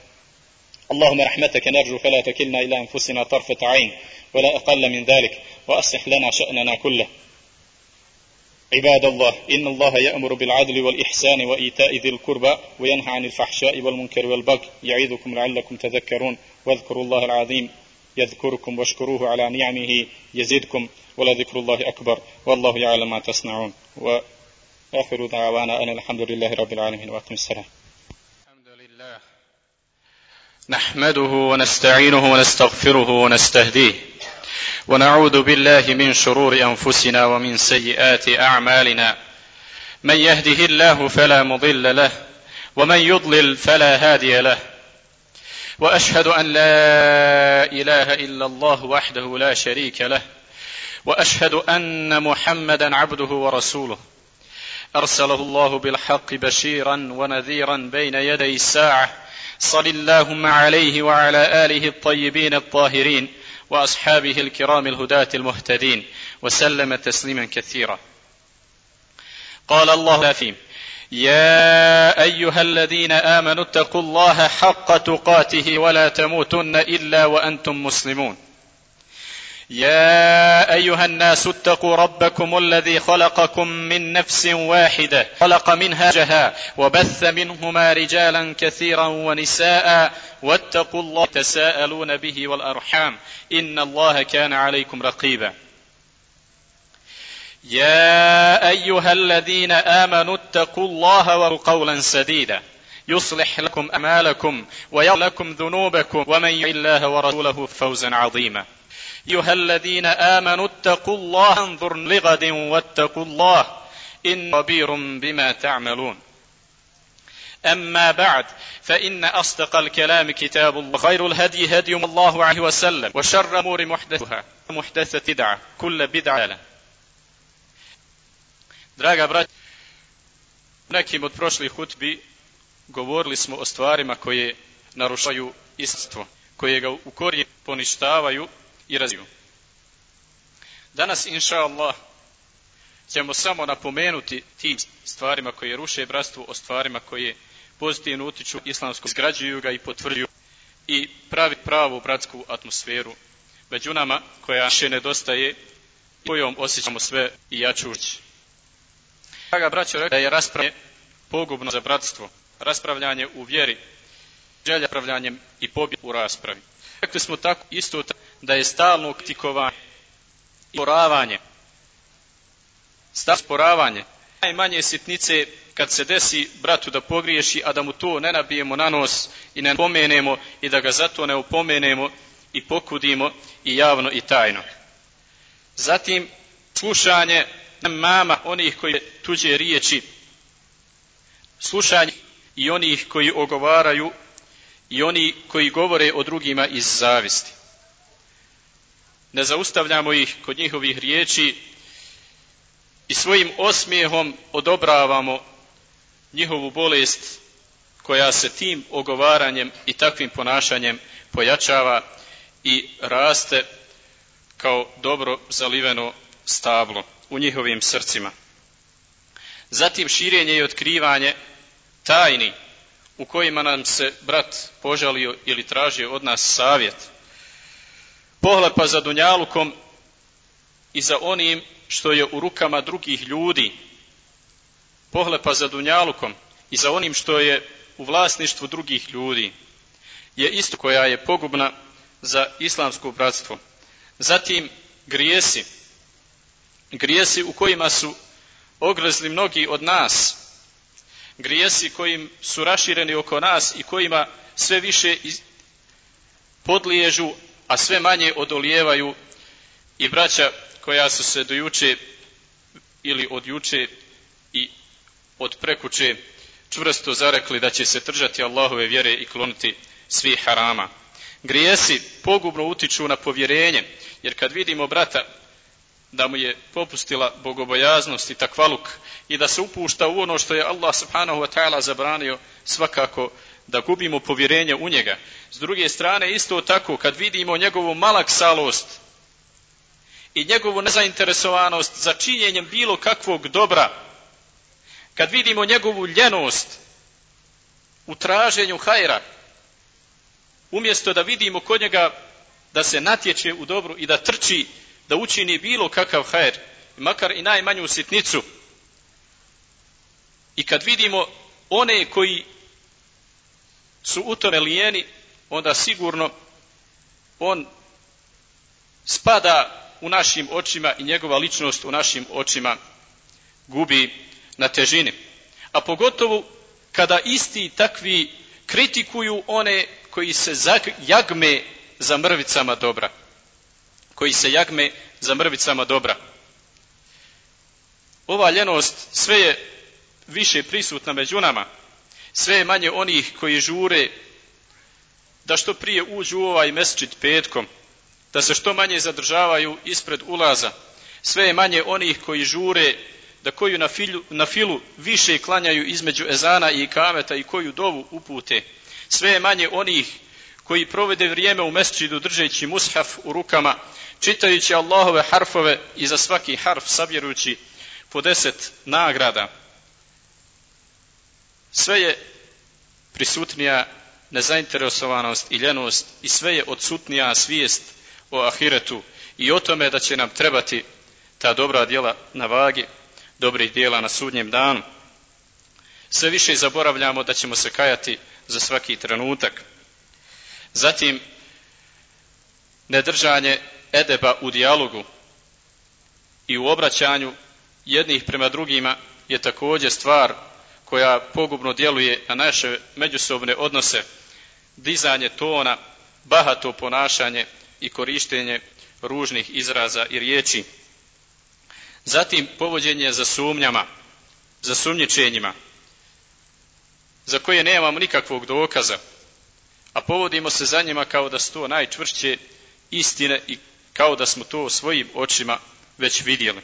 اللهم رحمتك نرجو فلا تكلنا إلى أنفسنا طرفة عين ولا أقل من ذلك وأصلح لنا شأننا كله. عباد الله إن الله يأمر بالعدل والإحسان وإيتاء ذي القربى وينهى عن الفحشاء والمنكر والبغي يعظكم لعلكم تذكرون واذكروا الله العظيم يذكركم واشكروه على نعمه يزدكم ولذكر الله أكبر والله يعلم ما تصنعون. وآخر دعوانا أن الحمد لله رب العالمين وأقم السلام نحمده ونستعينه ونستغفره ونستهديه. ونعوذ بالله من شرور أنفسنا ومن سيئات أعمالنا. من يهده الله فلا مضل له ومن يضلل فلا هادي له. وأشهد أن لا إله إلا الله وحده لا شريك له. وأشهد أن محمدا عبده ورسوله. أرسله الله بالحق بشيرا ونذيرا بين يدي الساعة صل اللهم عليه وعلى آله الطيبين الطاهرين وأصحابه الكرام الهداة المهتدين وسلم تسليما كثيرا. قال الله فيم يا أيها الذين آمنوا اتقوا الله حق تقاته ولا تموتن إلا وأنتم مسلمون. يا أيها الناس اتقوا ربكم الذي خلقكم من نفس واحدة خلق منها جها وبث منهما رجالا كثيرا ونساء واتقوا الله تساءلون به والأرحام إن الله كان عليكم رقيبا. يا أيها الذين آمنوا اتقوا الله وقولوا قولا سديدا يصلح لكم أعمالكم ويغفر لكم ذنوبكم ومن يطع الله ورسوله فوزا عظيما. أيها الذين آمنوا اتقوا الله انظر لغد واتقوا الله إن خبير بما تعملون. أما بعد فإن أصدق الكلام كتاب الله خير الهدي هدي الله عليه وسلم وشر الأمور محدثها محدثة بدعة كل بدعة Draga brać, u nekim od prošlih hutbi govorili smo o stvarima koje narušaju istvo, koje ga u korijen poništavaju i razviju. Danas, inša Allah, ćemo samo napomenuti tim stvarima koje ruše bratstvo o stvarima koje pozitivno utiču islamsko, izgrađuju ga i potvrđuju i pravi pravu bratsku atmosferu među nama koja še nedostaje i kojom osjećamo sve i jačuć. Draga braćo, rekao da je raspravljanje pogubno za bratstvo, raspravljanje u vjeri, želja pravljanjem i pobjed u raspravi. Rekli smo tako isto da je stalno kritikovanje i sporavanje, stalno sporavanje, najmanje sitnice kad se desi bratu da pogriješi, a da mu to ne nabijemo na nos i ne pomenemo i da ga zato ne upomenemo i pokudimo i javno i tajno. Zatim, slušanje mama onih koji tuđe riječi slušanje i onih koji ogovaraju i oni koji govore o drugima iz zavisti. Ne zaustavljamo ih kod njihovih riječi i svojim osmijehom odobravamo njihovu bolest koja se tim ogovaranjem i takvim ponašanjem pojačava i raste kao dobro zaliveno stablo u njihovim srcima. Zatim širenje i otkrivanje tajni u kojima nam se brat požalio ili tražio od nas savjet. Pohlepa za Dunjalukom i za onim što je u rukama drugih ljudi. Pohlepa za Dunjalukom i za onim što je u vlasništvu drugih ljudi je isto koja je pogubna za islamsko bratstvo. Zatim grijesi, grijesi u kojima su ogrezli mnogi od nas, grijesi kojim su rašireni oko nas i kojima sve više podliježu, a sve manje odolijevaju i braća koja su se do juče ili od juče i od prekuče čvrsto zarekli da će se držati Allahove vjere i kloniti svih harama. Grijesi pogubno utiču na povjerenje, jer kad vidimo brata da mu je popustila bogobojaznost i takvaluk i da se upušta u ono što je Allah subhanahu wa ta'ala zabranio svakako da gubimo povjerenje u njega. S druge strane, isto tako, kad vidimo njegovu malaksalost i njegovu nezainteresovanost za činjenjem bilo kakvog dobra, kad vidimo njegovu ljenost u traženju hajra, umjesto da vidimo kod njega da se natječe u dobru i da trči da učini bilo kakav hajr, makar i najmanju sitnicu. I kad vidimo one koji su u tome lijeni, onda sigurno on spada u našim očima i njegova ličnost u našim očima gubi na težini. A pogotovo kada isti takvi kritikuju one koji se jagme za mrvicama dobra. Koji se jagme za mrvicama dobra. Ova ljenost sve je više prisutna među nama. Sve je manje onih koji žure da što prije uđu u ovaj mesčit petkom, da se što manje zadržavaju ispred ulaza. Sve je manje onih koji žure da koju na, filu, na filu više klanjaju između ezana i kameta i koju dovu upute. Sve je manje onih koji provede vrijeme u mesčidu držeći mushaf u rukama, čitajući Allahove harfove i za svaki harf sabjerujući po deset nagrada. Sve je prisutnija nezainteresovanost i ljenost i sve je odsutnija svijest o ahiretu i o tome da će nam trebati ta dobra djela na vagi, dobrih djela na sudnjem danu. Sve više zaboravljamo da ćemo se kajati za svaki trenutak. Zatim, nedržanje edeba u dijalogu i u obraćanju jednih prema drugima je također stvar koja pogubno djeluje na naše međusobne odnose, dizanje tona, bahato ponašanje i korištenje ružnih izraza i riječi. Zatim povođenje za sumnjama, za sumnjičenjima, za koje nemamo nikakvog dokaza, a povodimo se za njima kao da su to najčvršće istine i kao da smo to svojim očima već vidjeli.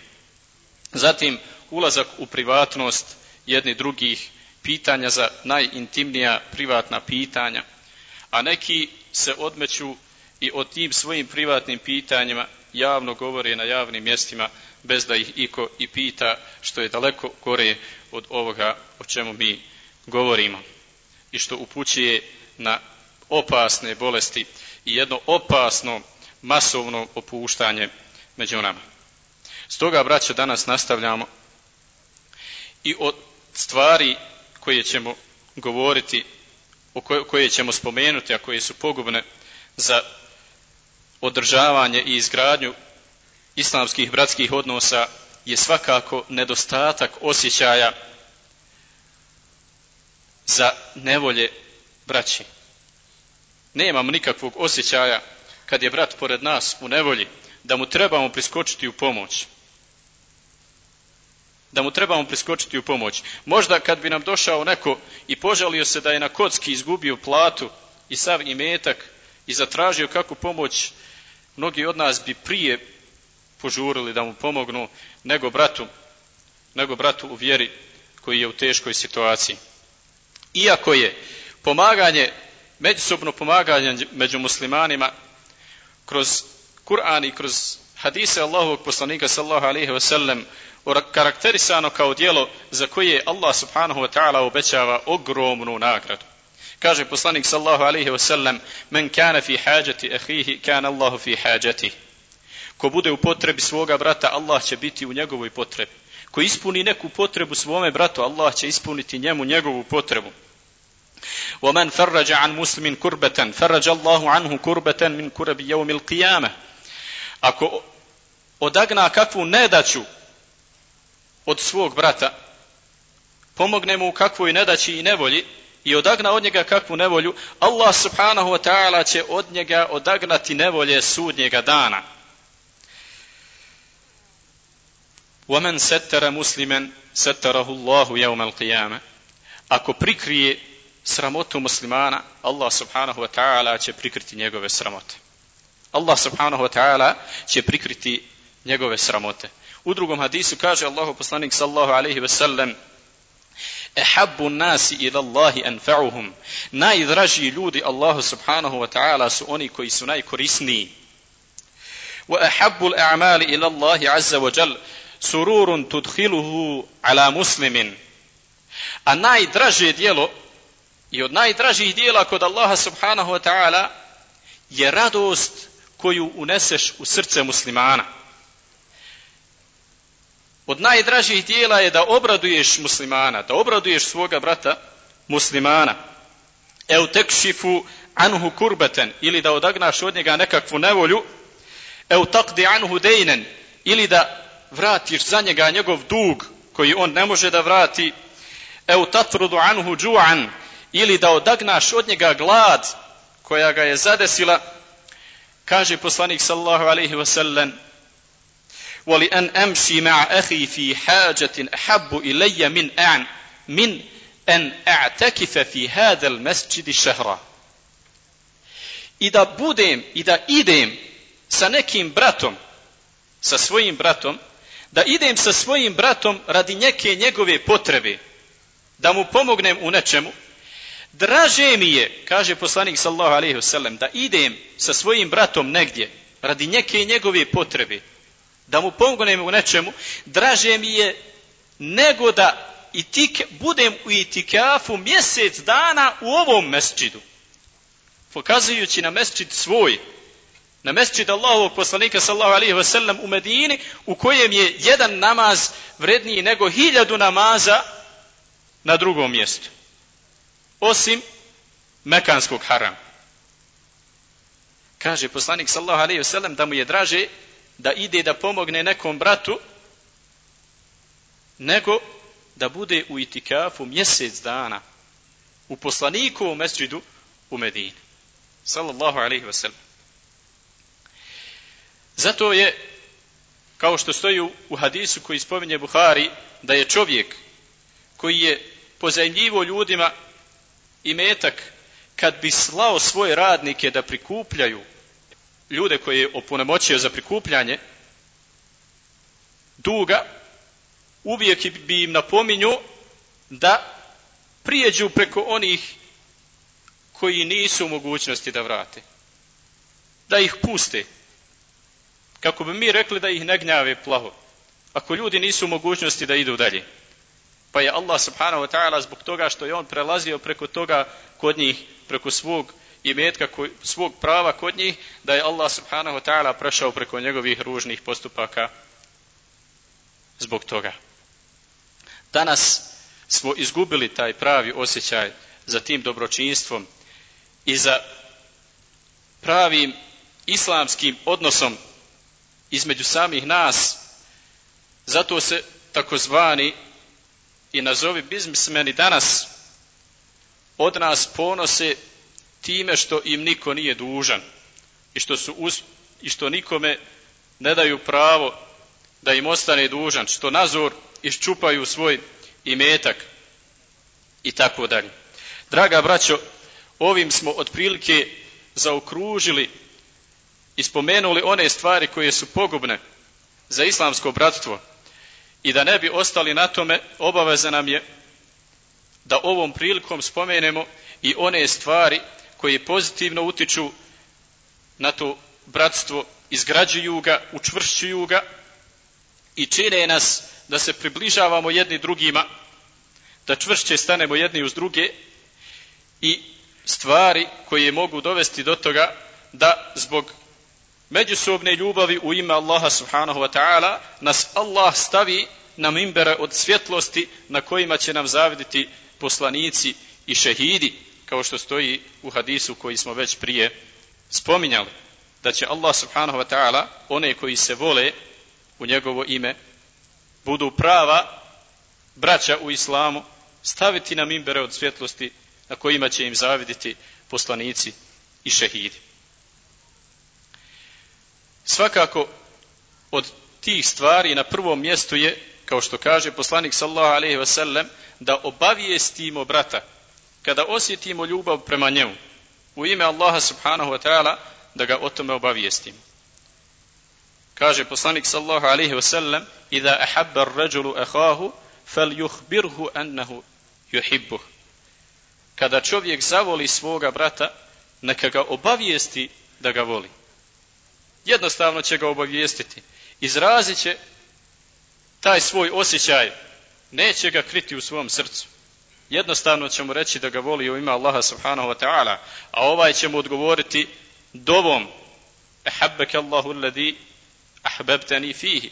Zatim ulazak u privatnost jedni drugih, pitanja za najintimnija privatna pitanja, a neki se odmeću i o tim svojim privatnim pitanjima javno govore na javnim mjestima bez da ih iko i pita što je daleko gore od ovoga o čemu mi govorimo i što upućuje na opasne bolesti i jedno opasno masovno opuštanje među nama. Stoga, braćo, danas nastavljamo i od stvari koje ćemo govoriti, o koje ćemo spomenuti, a koje su pogubne za održavanje i izgradnju islamskih bratskih odnosa, je svakako nedostatak osjećaja za nevolje braći. Nemamo nikakvog osjećaja kad je brat pored nas u nevolji, da mu trebamo priskočiti u pomoć da mu trebamo priskočiti u pomoć. Možda kad bi nam došao neko i požalio se da je na kocki izgubio platu i sav imetak i zatražio kakvu pomoć, mnogi od nas bi prije požurili da mu pomognu nego bratu, nego bratu u vjeri koji je u teškoj situaciji. Iako je pomaganje, međusobno pomaganje među muslimanima kroz Kur'an i kroz hadise Allahovog poslanika sallahu alaihi wa sallam karakterisano kao dijelo za koje je Allah subhanahu wa ta'ala obećava ogromnu nagradu. Kaže poslanik sallahu alaihi wa sallam men kana fi hađati ahihi kana Allahu fi hađati. Ko bude u potrebi svoga brata, Allah će biti u njegovoj potrebi. Ko ispuni neku potrebu svome bratu, Allah će ispuniti njemu njegovu potrebu. ومن فرج عن مسلم كربة فرج الله عنه كربة من كرب يوم القيامة ako odagna kakvu nedaću od svog brata, pomogne mu u kakvoj nedaći i nevolji i odagna od njega kakvu nevolju, Allah subhanahu wa ta'ala će od njega odagnati nevolje sudnjega dana. وَمَنْ سَتَّرَ مُسْلِمًا سَتَّرَهُ اللَّهُ يَوْمَ الْقِيَامَ Ako prikrije sramotu muslimana, Allah subhanahu wa ta'ala će prikriti njegove sramote. Allah subhanahu wa ta'ala će prikriti njegove sramote. U drugom hadisu kaže Allahu poslanik sallahu alaihi ve sellem Ehabbu nasi ila Allahi anfa'uhum Najdraži ljudi Allahu subhanahu wa ta'ala su oni koji su najkorisniji. Wa ehabbu a'mali ila Allahi azza wa jal sururun tudkhiluhu ala muslimin. A najdraže dijelo i od najdražih dijela kod Allaha subhanahu wa ta'ala je radost koju uneseš u srce muslimana od najdražih dijela je da obraduješ muslimana, da obraduješ svoga brata muslimana. Eu tekšifu anhu kurbeten, ili da odagnaš od njega nekakvu nevolju, eu takdi anhu dejnen, ili da vratiš za njega njegov dug koji on ne može da vrati, eu tatrudu anhu džu'an, ili da odagnaš od njega glad koja ga je zadesila, kaže poslanik sallallahu alaihi wasallam, ولأن أمشي مع أخي في حاجة أحب إلي من أن من أن أعتكف في هذا المسجد شهرا i da budem i da idem sa nekim bratom, sa svojim bratom, da idem sa svojim bratom radi neke njegove potrebe, da mu pomognem u nečemu, draže mi je, kaže poslanik sallahu alaihi wasallam, da idem sa svojim bratom negdje radi neke njegove potrebe, da mu pomognem u nečemu, draže mi je nego da itik, budem u itikafu mjesec dana u ovom mesčidu pokazujući na mesčid svoj, na mesčid Allahovog poslanika sallahu alaihi ve sellem u Medini, u kojem je jedan namaz vredniji nego hiljadu namaza na drugom mjestu. Osim Mekanskog haram. Kaže poslanik sallahu alaihi ve sellem da mu je draže da ide da pomogne nekom bratu nego da bude u itikafu mjesec dana u poslanikovom mesđidu u Medini sallallahu alaihi wasallam. Zato je, kao što stoji u hadisu koji spominje Buhari, da je čovjek koji je pozajemljivo ljudima i metak kad bi slao svoje radnike da prikupljaju ljude koje je opunemoćio za prikupljanje duga, uvijek bi im napominju da prijeđu preko onih koji nisu u mogućnosti da vrate. Da ih puste. Kako bi mi rekli da ih ne gnjave plaho. Ako ljudi nisu u mogućnosti da idu dalje. Pa je Allah subhanahu wa ta'ala zbog toga što je on prelazio preko toga kod njih, preko svog i metka koj, svog prava kod njih, da je Allah subhanahu wa ta'ala prešao preko njegovih ružnih postupaka zbog toga. Danas smo izgubili taj pravi osjećaj za tim dobročinstvom i za pravim islamskim odnosom između samih nas, zato se takozvani i nazovi bizmismeni danas od nas ponose time što im niko nije dužan i što su us, i što nikome ne daju pravo da im ostane dužan, što nazor iščupaju svoj imetak i tako dalje. Draga braćo, ovim smo otprilike zaokružili i spomenuli one stvari koje su pogubne za islamsko bratstvo i da ne bi ostali na tome, obaveza nam je da ovom prilikom spomenemo i one stvari koje pozitivno utiču na to bratstvo, izgrađuju ga, učvršćuju ga i čine nas da se približavamo jedni drugima, da čvršće stanemo jedni uz druge i stvari koje mogu dovesti do toga da zbog međusobne ljubavi u ime Allaha subhanahu wa ta'ala nas Allah stavi na mimbere od svjetlosti na kojima će nam zaviditi poslanici i šehidi kao što stoji u hadisu koji smo već prije spominjali da će Allah subhanahu wa ta'ala one koji se vole u njegovo ime budu prava braća u islamu staviti na mimbere od svjetlosti na kojima će im zaviditi poslanici i šehidi. Svakako od tih stvari na prvom mjestu je, kao što kaže poslanik sallahu alaihi sellem, da obavijestimo brata kada osjetimo ljubav prema njemu u ime Allaha subhanahu wa ta'ala da ga o tome obavijestimo. Kaže poslanik sallahu alaihi wasallam Iza ahabba ar-rajulu ahahu fel juhbirhu annahu juhibbuh. kada čovjek zavoli svoga brata, neka ga obavijesti da ga voli. Jednostavno će ga obavijestiti. Izrazit će taj svoj osjećaj, neće ga kriti u svom srcu. Jednostavno će mu reći da ga voli u ime Allaha subhanahu wa ta'ala, a ovaj će mu odgovoriti dovom, ehabbek Allahu alladhi ahbabtani fihi.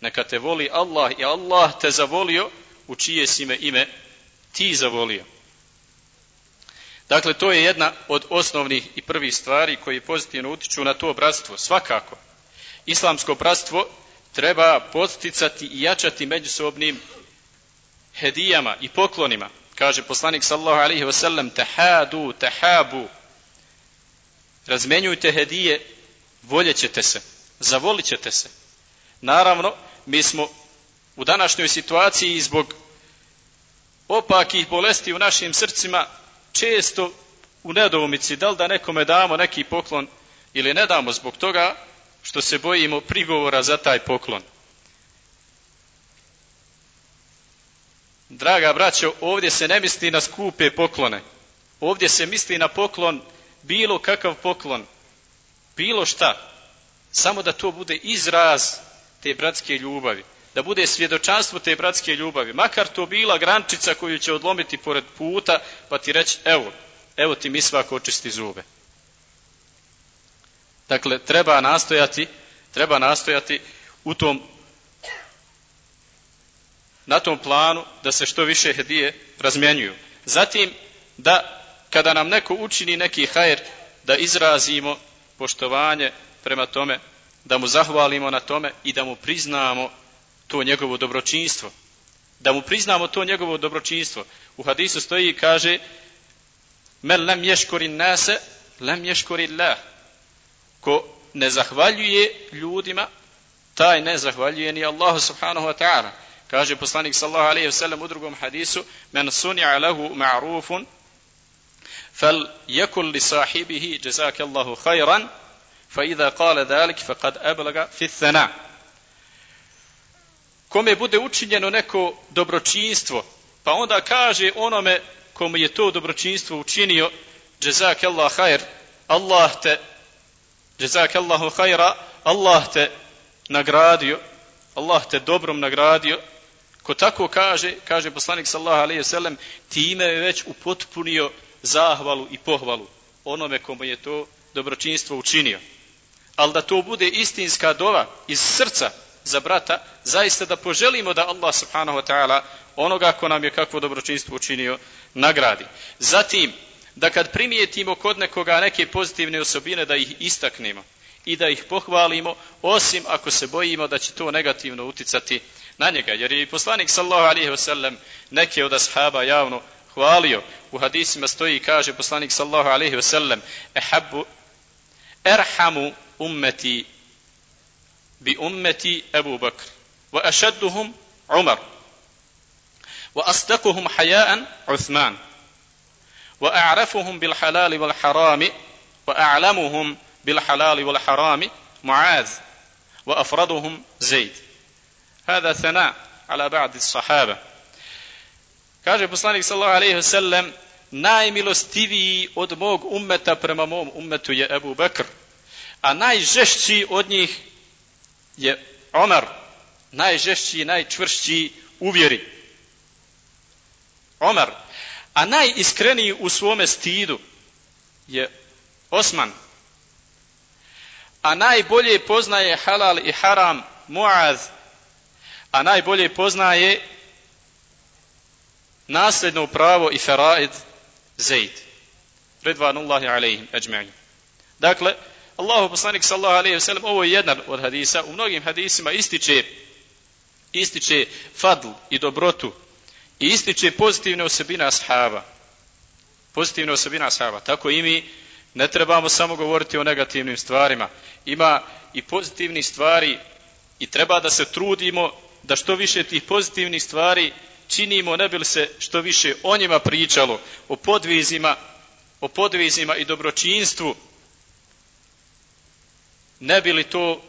Neka te voli Allah i Allah te zavolio u čije si me ime ti zavolio. Dakle, to je jedna od osnovnih i prvih stvari koji pozitivno utiču na to bratstvo. Svakako, islamsko bratstvo treba posticati i jačati međusobnim hedijama i poklonima. Kaže poslanik sallahu alaihi wasallam, tahadu, tahabu. razmenjujte hedije, voljećete se, zavolit ćete se. Naravno, mi smo u današnjoj situaciji zbog opakih bolesti u našim srcima često u nedoumici da li da nekome damo neki poklon ili ne damo zbog toga što se bojimo prigovora za taj poklon. Draga braćo, ovdje se ne misli na skupe poklone. Ovdje se misli na poklon, bilo kakav poklon, bilo šta. Samo da to bude izraz te bratske ljubavi. Da bude svjedočanstvo te bratske ljubavi. Makar to bila grančica koju će odlomiti pored puta, pa ti reći, evo, evo ti mi svako očisti zube. Dakle, treba nastojati, treba nastojati u tom na tom planu da se što više hedije razmjenjuju. Zatim, da kada nam neko učini neki hajr, da izrazimo poštovanje prema tome, da mu zahvalimo na tome i da mu priznamo to njegovo dobročinstvo. Da mu priznamo to njegovo dobročinstvo. U hadisu stoji i kaže Men lem ješkori nase, lem ješkori Allah. Ko ne zahvaljuje ljudima, taj ne zahvaljuje ni Allahu subhanahu wa ta'ala. Kaže poslanik sallallahu alejhi ve sellem u drugom hadisu: "Men suni'a lahu ma'rufun fal yakul li sahibihi jazakallahu khairan fa idha qala dhalik faqad ablaga fi thana." Kome bude učinjeno neko dobročinstvo, pa onda kaže onome komu je to dobročinstvo učinio, jazakallahu khair, Allah te jazakallahu khaira, Allah te nagradio, Allah te dobrom nagradio, Ko tako kaže, kaže poslanik sallallahu alejhi ve sellem, time je već upotpunio zahvalu i pohvalu onome komu je to dobročinstvo učinio. Al da to bude istinska dova iz srca za brata, zaista da poželimo da Allah subhanahu wa ta'ala onoga ko nam je kakvo dobročinstvo učinio, nagradi. Zatim, da kad primijetimo kod nekoga neke pozitivne osobine, da ih istaknemo i da ih pohvalimo, osim ako se bojimo da će to negativno uticati na njega. Jer je i poslanik sallahu alihi wasallam neke od ashaba javno hvalio. U hadisima stoji i kaže poslanik sallahu alihi wasallam ehabbu erhamu ummeti bi ummeti Ebu Bakr wa ašadduhum Umar wa asdaquhum hayaan Uthman wa a'rafuhum bil halali wal harami wa a'lamuhum bil halali wal harami Muaz wa afraduhum Zaid هذا ثناء على بعض الصحابة kaže poslanik sallallahu alejhi ve sellem najmilostiviji od mog ummeta prema mom ummetu je Abu Bakr a najžešći od njih je Omar najžešći najčvršći u vjeri Omar a najiskreniji u svome stidu je Osman a najbolje poznaje halal i haram Muaz a najbolje poznaje nasljedno pravo i faraid Zaid. Redvanullahi alaihim ajma'in. Dakle, Allahu poslanik sallallahu alejhi ve sellem ovo je jedan od hadisa, u mnogim hadisima ističe ističe fadl i dobrotu i ističe pozitivne osobine ashaba. Pozitivne osobine ashaba. Tako i mi ne trebamo samo govoriti o negativnim stvarima. Ima i pozitivni stvari i treba da se trudimo da što više tih pozitivnih stvari činimo, ne bi se što više o njima pričalo, o podvizima, o podvizima i dobročinstvu, ne bi li to,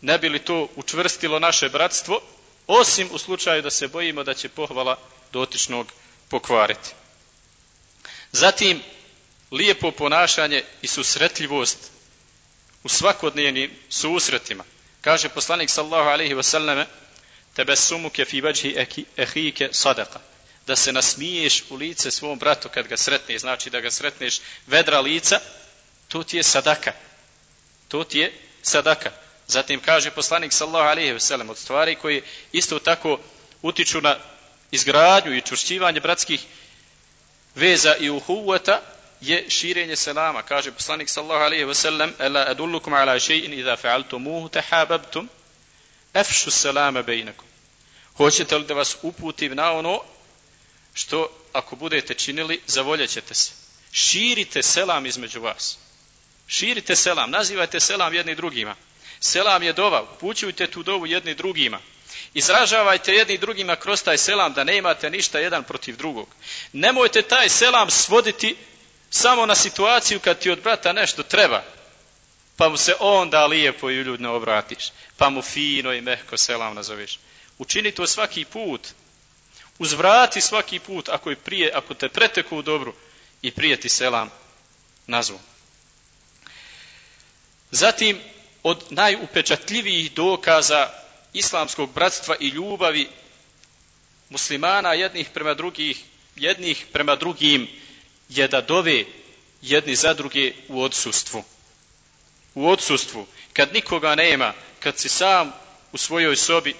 ne bi li to učvrstilo naše bratstvo, osim u slučaju da se bojimo da će pohvala dotičnog pokvariti. Zatim, lijepo ponašanje i susretljivost u svakodnevnim susretima. Kaže poslanik sallahu alaihi wasallame, tebesumuke fi vajhi ehike sadaka. Da se nasmiješ u lice svom bratu kad ga sretneš, znači da ga sretneš vedra lica, to ti je sadaka. To ti je sadaka. Zatim kaže poslanik sallahu alaihi wasallam od stvari koji isto tako utiču na izgradnju i čušćivanje bratskih veza i uhuvata je širenje selama. Kaže poslanik sallahu alaihi sellem Ela adullukum ala še'in idha fa'altumuhu tahababtum efšu selama bejnakum. Hoćete li da vas uputim na ono što ako budete činili, zavoljećete se. Širite selam između vas. Širite selam, nazivajte selam jedni drugima. Selam je dova, upućujte tu dovu jedni drugima. Izražavajte jedni drugima kroz taj selam da ne imate ništa jedan protiv drugog. Nemojte taj selam svoditi samo na situaciju kad ti od brata nešto treba, pa mu se onda lijepo i uljudno obratiš, pa mu fino i mehko selam nazoveš. Učini to svaki put. Uzvrati svaki put ako, je prije, ako te preteku u dobru i prijeti selam nazvu. Zatim, od najupečatljivijih dokaza islamskog bratstva i ljubavi muslimana jednih prema drugih, jednih prema drugim je da dove jedni za druge u odsustvu. U odsustvu, kad nikoga nema, kad si sam u svojoj sobi,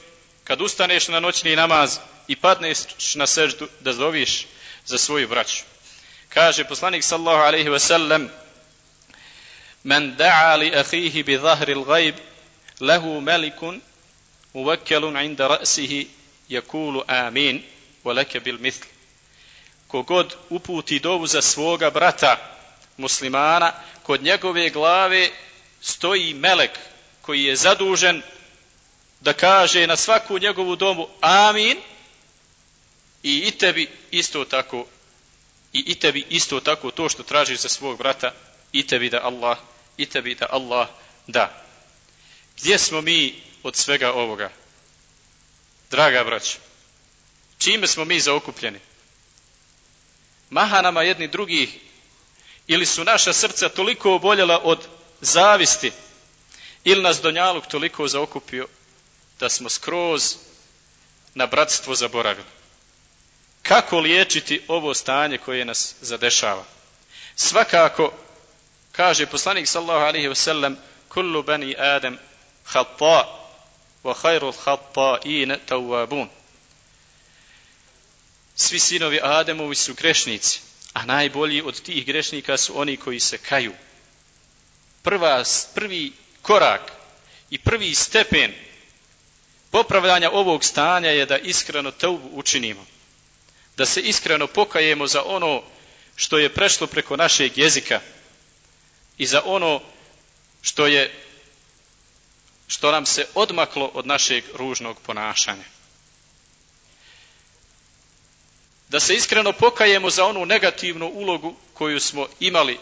kad ustaneš na noćni namaz i padneš na seždu da zoviš za svoju braću. Kaže poslanik sallahu alaihi ve sellem, Men da'a li ahihi bi zahri l'gajb lehu melikun uvekkelun inda ra'sihi jakulu amin wa leke bil mithl kogod uputi dovu za svoga brata muslimana, kod njegove glave stoji melek koji je zadužen da kaže na svaku njegovu domu amin. I i tebi isto tako i i tebi isto tako to što tražiš za svog brata i tebi da Allah i tebi da Allah da. Gdje smo mi od svega ovoga? Draga braća čime smo mi zaokupljeni? Mahanama jedni drugih ili su naša srca toliko oboljela od zavisti ili nas Donjaluk toliko zaokupio da smo skroz na bratstvo zaboravili. Kako liječiti ovo stanje koje nas zadešava? Svakako, kaže poslanik sallahu alaihi wasallam, kullu bani Adam hatta wa khairul hatta in tawabun svi sinovi Ademovi su grešnici, a najbolji od tih grešnika su oni koji se kaju. Prva, prvi korak i prvi stepen popravljanja ovog stanja je da iskreno teubu učinimo. Da se iskreno pokajemo za ono što je prešlo preko našeg jezika i za ono što je što nam se odmaklo od našeg ružnog ponašanja. Da se iskreno pokajemo za onu negativnu ulogu koju smo imali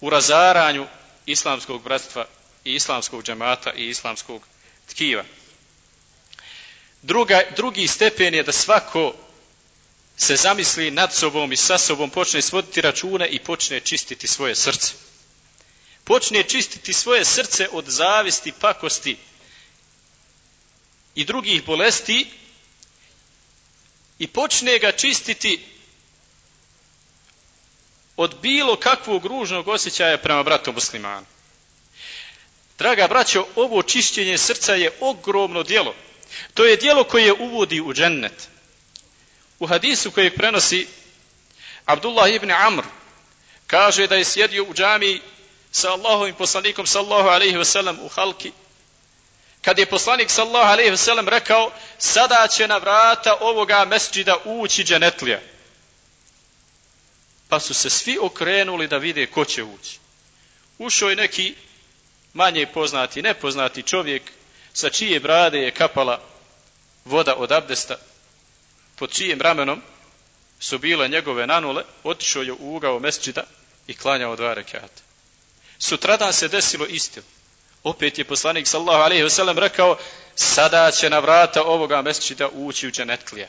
u razaranju islamskog bratstva i islamskog džemata i islamskog tkiva. Druga, drugi stepen je da svako se zamisli nad sobom i sa sobom, počne svoditi račune i počne čistiti svoje srce. Počne čistiti svoje srce od zavisti, pakosti i drugih bolesti i počne ga čistiti od bilo kakvog ružnog osjećaja prema bratu muslimanu. Draga braćo, ovo čišćenje srca je ogromno djelo. To je djelo koje uvodi u džennet. U hadisu kojeg prenosi Abdullah ibn Amr kaže da je sjedio u džami sa Allahovim poslanikom sallahu alaihi wasallam u halki kad je poslanik sallallahu alejhi ve sellem rekao sada će na vrata ovoga mesdžida ući dženetlija pa su se svi okrenuli da vide ko će ući. Ušao je neki manje poznati nepoznati čovjek sa čije brade je kapala voda od abdesta pod čijem ramenom su bile njegove nanule otišao je u ugao mesdžida i klanjao dva rekata. Sutradan se desilo istino opet je poslanik sallahu alaihi wasallam rekao sada će na vrata ovoga mesečita ući u dženetlije.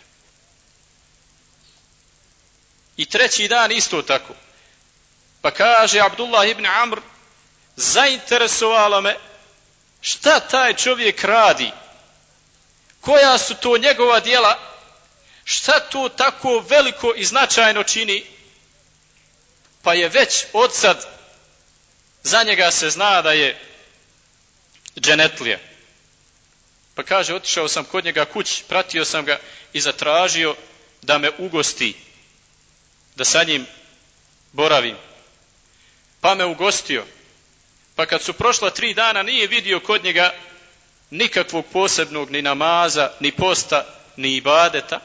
I treći dan isto tako. Pa kaže Abdullah ibn Amr zainteresovalo me šta taj čovjek radi koja su to njegova dijela šta to tako veliko i značajno čini pa je već od sad za njega se zna da je dženetlije. Pa kaže, otišao sam kod njega kući, pratio sam ga i zatražio da me ugosti, da sa njim boravim. Pa me ugostio. Pa kad su prošla tri dana, nije vidio kod njega nikakvog posebnog ni namaza, ni posta, ni ibadeta.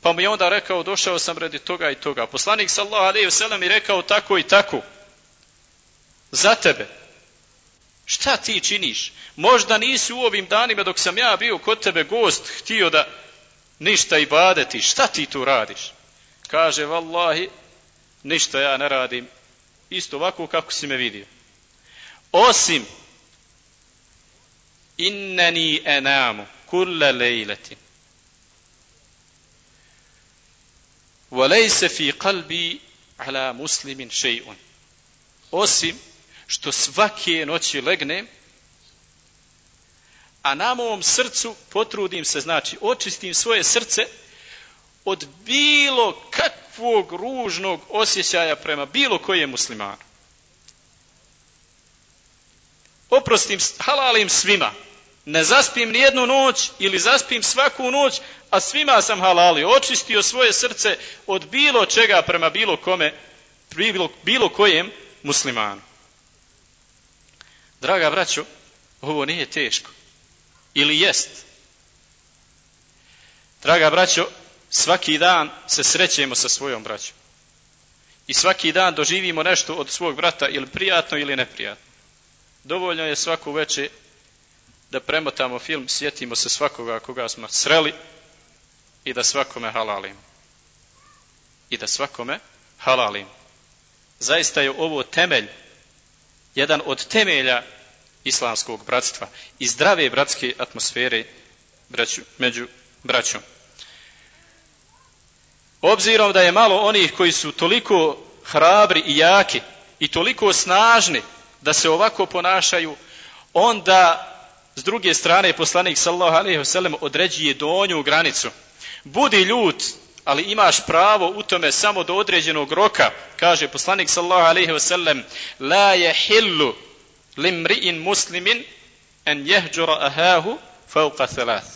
Pa mu je onda rekao, došao sam radi toga i toga. Poslanik sallallahu alaihi sellem je rekao tako i tako. Za tebe. Šta ti činiš? Možda nisi u ovim danima dok sam ja bio kod tebe gost htio da ništa i badeti. Šta ti tu radiš? Kaže, vallahi, ništa ja ne radim. Isto ovako kako si me vidio. Osim inneni enamu kulle lejletin. Walejse fi kalbi ala muslimin še'un. Osim što svake noći legnem, a na mom srcu potrudim se, znači očistim svoje srce od bilo kakvog ružnog osjećaja prema bilo kojem muslimanu. Oprostim, halalim svima. Ne zaspim ni jednu noć ili zaspim svaku noć, a svima sam halali. Očistio svoje srce od bilo čega prema bilo kome, bilo, bilo kojem muslimanu. Draga braćo, ovo nije teško. Ili jest? Draga braćo, svaki dan se srećemo sa svojom braćom. I svaki dan doživimo nešto od svog brata ili prijatno ili neprijatno. Dovoljno je svaku veče da premotamo film, sjetimo se svakoga koga smo sreli i da svakome halalimo. I da svakome halalimo. Zaista je ovo temelj jedan od temelja islamskog bratstva i zdrave bratske atmosfere braću, među braćom. Obzirom da je malo onih koji su toliko hrabri i jaki i toliko snažni da se ovako ponašaju, onda s druge strane poslanik sallallahu alejhi ve sellem određuje donju granicu. Budi ljut, ali imaš pravo u tome samo do određenog roka, kaže poslanik sallallahu alejhi ve sellem: La yahillu limri'in muslimin an yahjura ahahu fawqa thalath.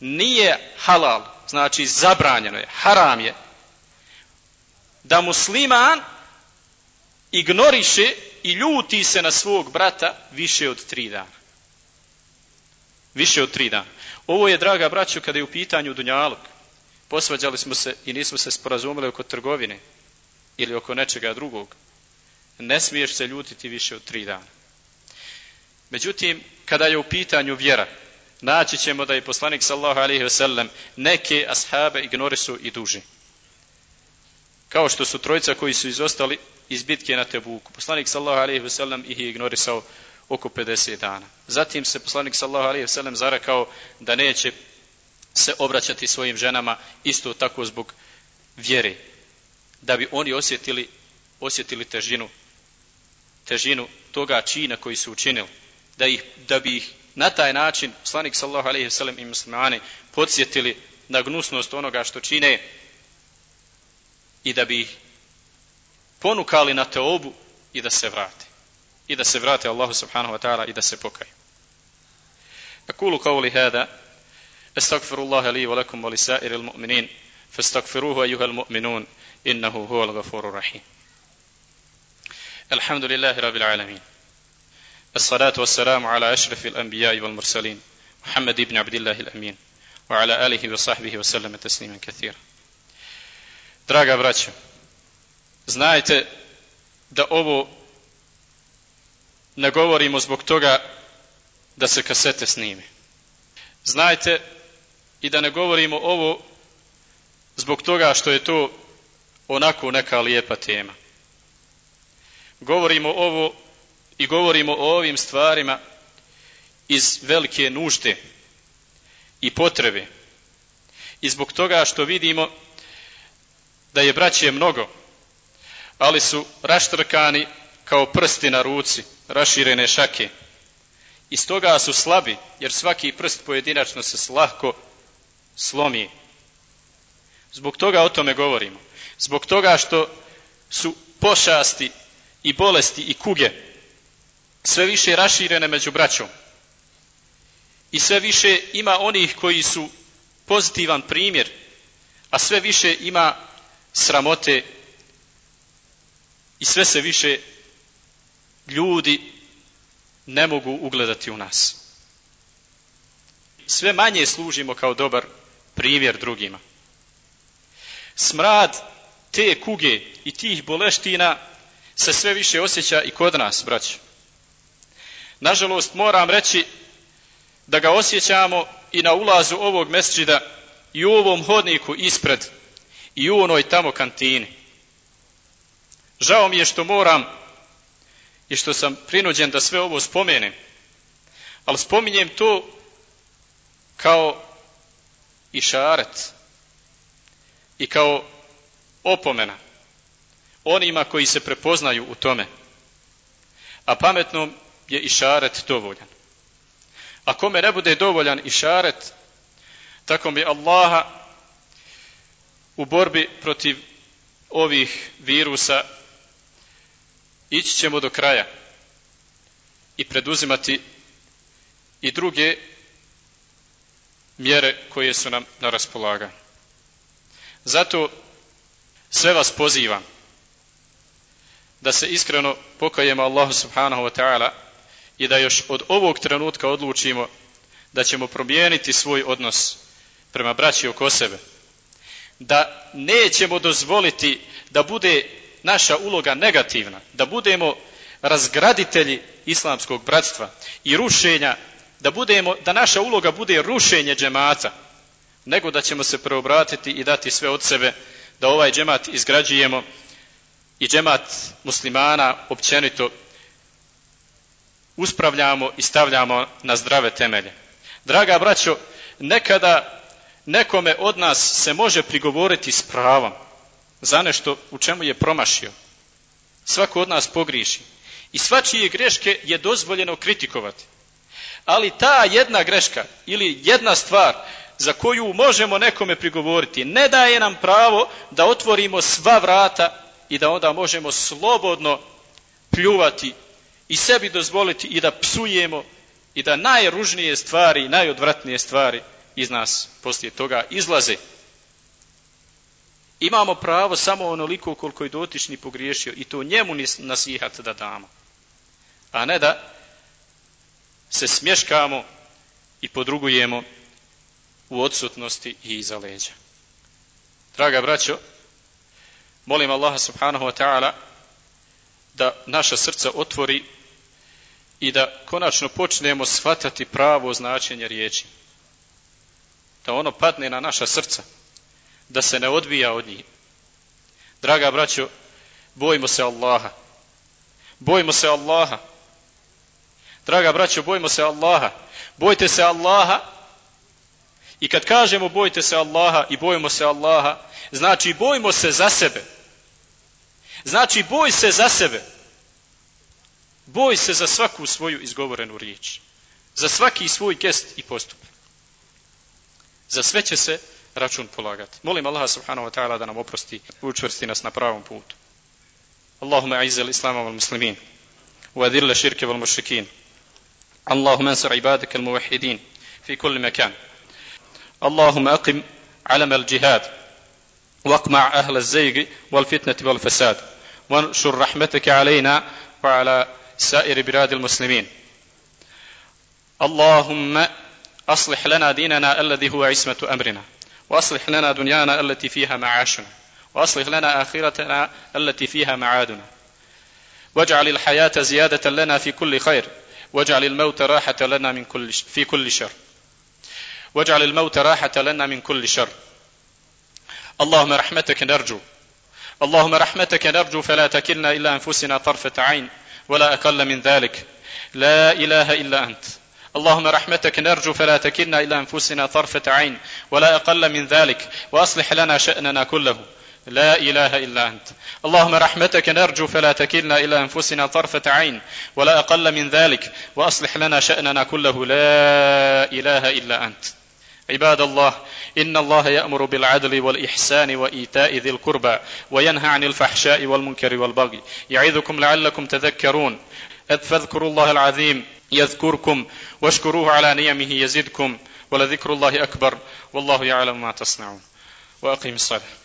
Nije halal, znači zabranjeno je, haram je da musliman ignoriše i ljuti se na svog brata više od tri dana. Više od tri dana. Ovo je, draga braćo, kada je u pitanju Dunjalog posvađali smo se i nismo se sporazumili oko trgovine ili oko nečega drugog, ne smiješ se ljutiti više od tri dana. Međutim, kada je u pitanju vjera, naći ćemo da je poslanik sallahu alaihi wasallam neke ashabe ignorisu i duže. Kao što su trojica koji su izostali iz bitke na Tebuku. Poslanik sallahu alaihi wasallam ih je ignorisao oko 50 dana. Zatim se poslanik sallahu alaihi wasallam zarakao da neće se obraćati svojim ženama isto tako zbog vjere da bi oni osjetili osjetili težinu težinu toga čina koji su učinili da ih da bi ih na taj način slanik sallallahu alejhi ve sellem i muslimani podsjetili na gnusnost onoga što čine i da bi ih ponukali na teobu i da se vrate i da se vrate Allahu subhanahu wa ta'ala i da se pokaju. أقول قولي hada استغفر الله لي ولكم ولسائر المؤمنين فاستغفروه أيها المؤمنون إنه هو الغفور الرحيم. الحمد لله رب العالمين. الصلاة والسلام على أشرف الأنبياء والمرسلين محمد بن عبد الله الأمين وعلى آله وصحبه وسلم تسليما كثيرا. Draga braćo, znajte da ovo ne govorimo zbog toga da se kasete snime. Znajte i da ne govorimo ovo zbog toga što je to onako neka lijepa tema. Govorimo ovo i govorimo o ovim stvarima iz velike nužde i potrebe. I zbog toga što vidimo da je braće mnogo, ali su raštrkani kao prsti na ruci, raširene šake. I stoga su slabi, jer svaki prst pojedinačno se lahko slomi. Zbog toga o tome govorimo. Zbog toga što su pošasti i bolesti i kuge sve više raširene među braćom. I sve više ima onih koji su pozitivan primjer, a sve više ima sramote i sve se više ljudi ne mogu ugledati u nas. Sve manje služimo kao dobar primjer drugima. Smrad te kuge i tih boleština se sve više osjeća i kod nas, braćo. Nažalost, moram reći da ga osjećamo i na ulazu ovog mesčida i u ovom hodniku ispred i u onoj tamo kantini. Žao mi je što moram i što sam prinuđen da sve ovo spomenem, ali spominjem to kao i šaret i kao opomena onima koji se prepoznaju u tome. A pametnom je i šaret dovoljan. A kome ne bude dovoljan i šaret, tako bi Allaha u borbi protiv ovih virusa ići ćemo do kraja i preduzimati i druge mjere koje su nam na raspolaganju. Zato sve vas pozivam da se iskreno pokajemo Allahu subhanahu wa ta'ala i da još od ovog trenutka odlučimo da ćemo promijeniti svoj odnos prema braći oko sebe. Da nećemo dozvoliti da bude naša uloga negativna, da budemo razgraditelji islamskog bratstva i rušenja, da, budemo, da naša uloga bude rušenje džemata, nego da ćemo se preobratiti i dati sve od sebe da ovaj džemat izgrađujemo i džemat muslimana općenito uspravljamo i stavljamo na zdrave temelje. Draga braćo, nekada nekome od nas se može prigovoriti s pravom za nešto u čemu je promašio. Svako od nas pogriši. I svačije greške je dozvoljeno kritikovati. Ali ta jedna greška ili jedna stvar za koju možemo nekome prigovoriti ne daje nam pravo da otvorimo sva vrata i da onda možemo slobodno pljuvati i sebi dozvoliti i da psujemo i da najružnije stvari, najodvratnije stvari iz nas poslije toga izlaze. Imamo pravo samo onoliko koliko je dotični pogriješio i to njemu nasihat da damo. A ne da se smješkamo i podrugujemo u odsutnosti i iza leđa. Draga braćo, molim Allaha subhanahu wa ta'ala da naša srca otvori i da konačno počnemo shvatati pravo značenje riječi. Da ono padne na naša srca, da se ne odbija od njih. Draga braćo, bojimo se Allaha. Bojimo se Allaha. Draga braćo, bojimo se Allaha. Bojte se Allaha. I kad kažemo bojte se Allaha i bojimo se Allaha, znači bojimo se za sebe. Znači boj se za sebe. Boj se za svaku svoju izgovorenu riječ. Za svaki svoj gest i postup. Za sve će se račun polagati. Molim Allaha subhanahu wa ta'ala da nam oprosti i učvrsti nas na pravom putu. Allahumma aizzel islama wal muslimin. وأذل الشرك والمشركين اللهم انصر عبادك الموحدين في كل مكان. اللهم أقم علم الجهاد واقمع أهل الزيغ والفتنة والفساد وانشر رحمتك علينا وعلى سائر بلاد المسلمين. اللهم أصلح لنا ديننا الذي هو عصمة أمرنا وأصلح لنا دنيانا التي فيها معاشنا وأصلح لنا آخرتنا التي فيها معادنا. واجعل الحياة زيادة لنا في كل خير واجعل الموت راحة لنا من كل في كل شر. واجعل الموت راحة لنا من كل شر. اللهم رحمتك نرجو. اللهم رحمتك نرجو فلا تكلنا إلى أنفسنا طرفة عين ولا أقل من ذلك. لا إله إلا أنت. اللهم رحمتك نرجو فلا تكلنا إلى أنفسنا طرفة عين ولا أقل من ذلك. وأصلح لنا شأننا كله. لا إله إلا أنت. اللهم رحمتك نرجو فلا تكلنا إلى أنفسنا طرفة عين ولا أقل من ذلك وأصلح لنا شأننا كله. لا إله إلا أنت. عباد الله إن الله يأمر بالعدل والإحسان وإيتاء ذي القربى وينهى عن الفحشاء والمنكر والبغي. يعظكم لعلكم تذكرون. فاذكروا الله العظيم يذكركم واشكروه على نعمه يزدكم ولذكر الله أكبر والله يعلم ما تصنعون. وأقيم الصلاة.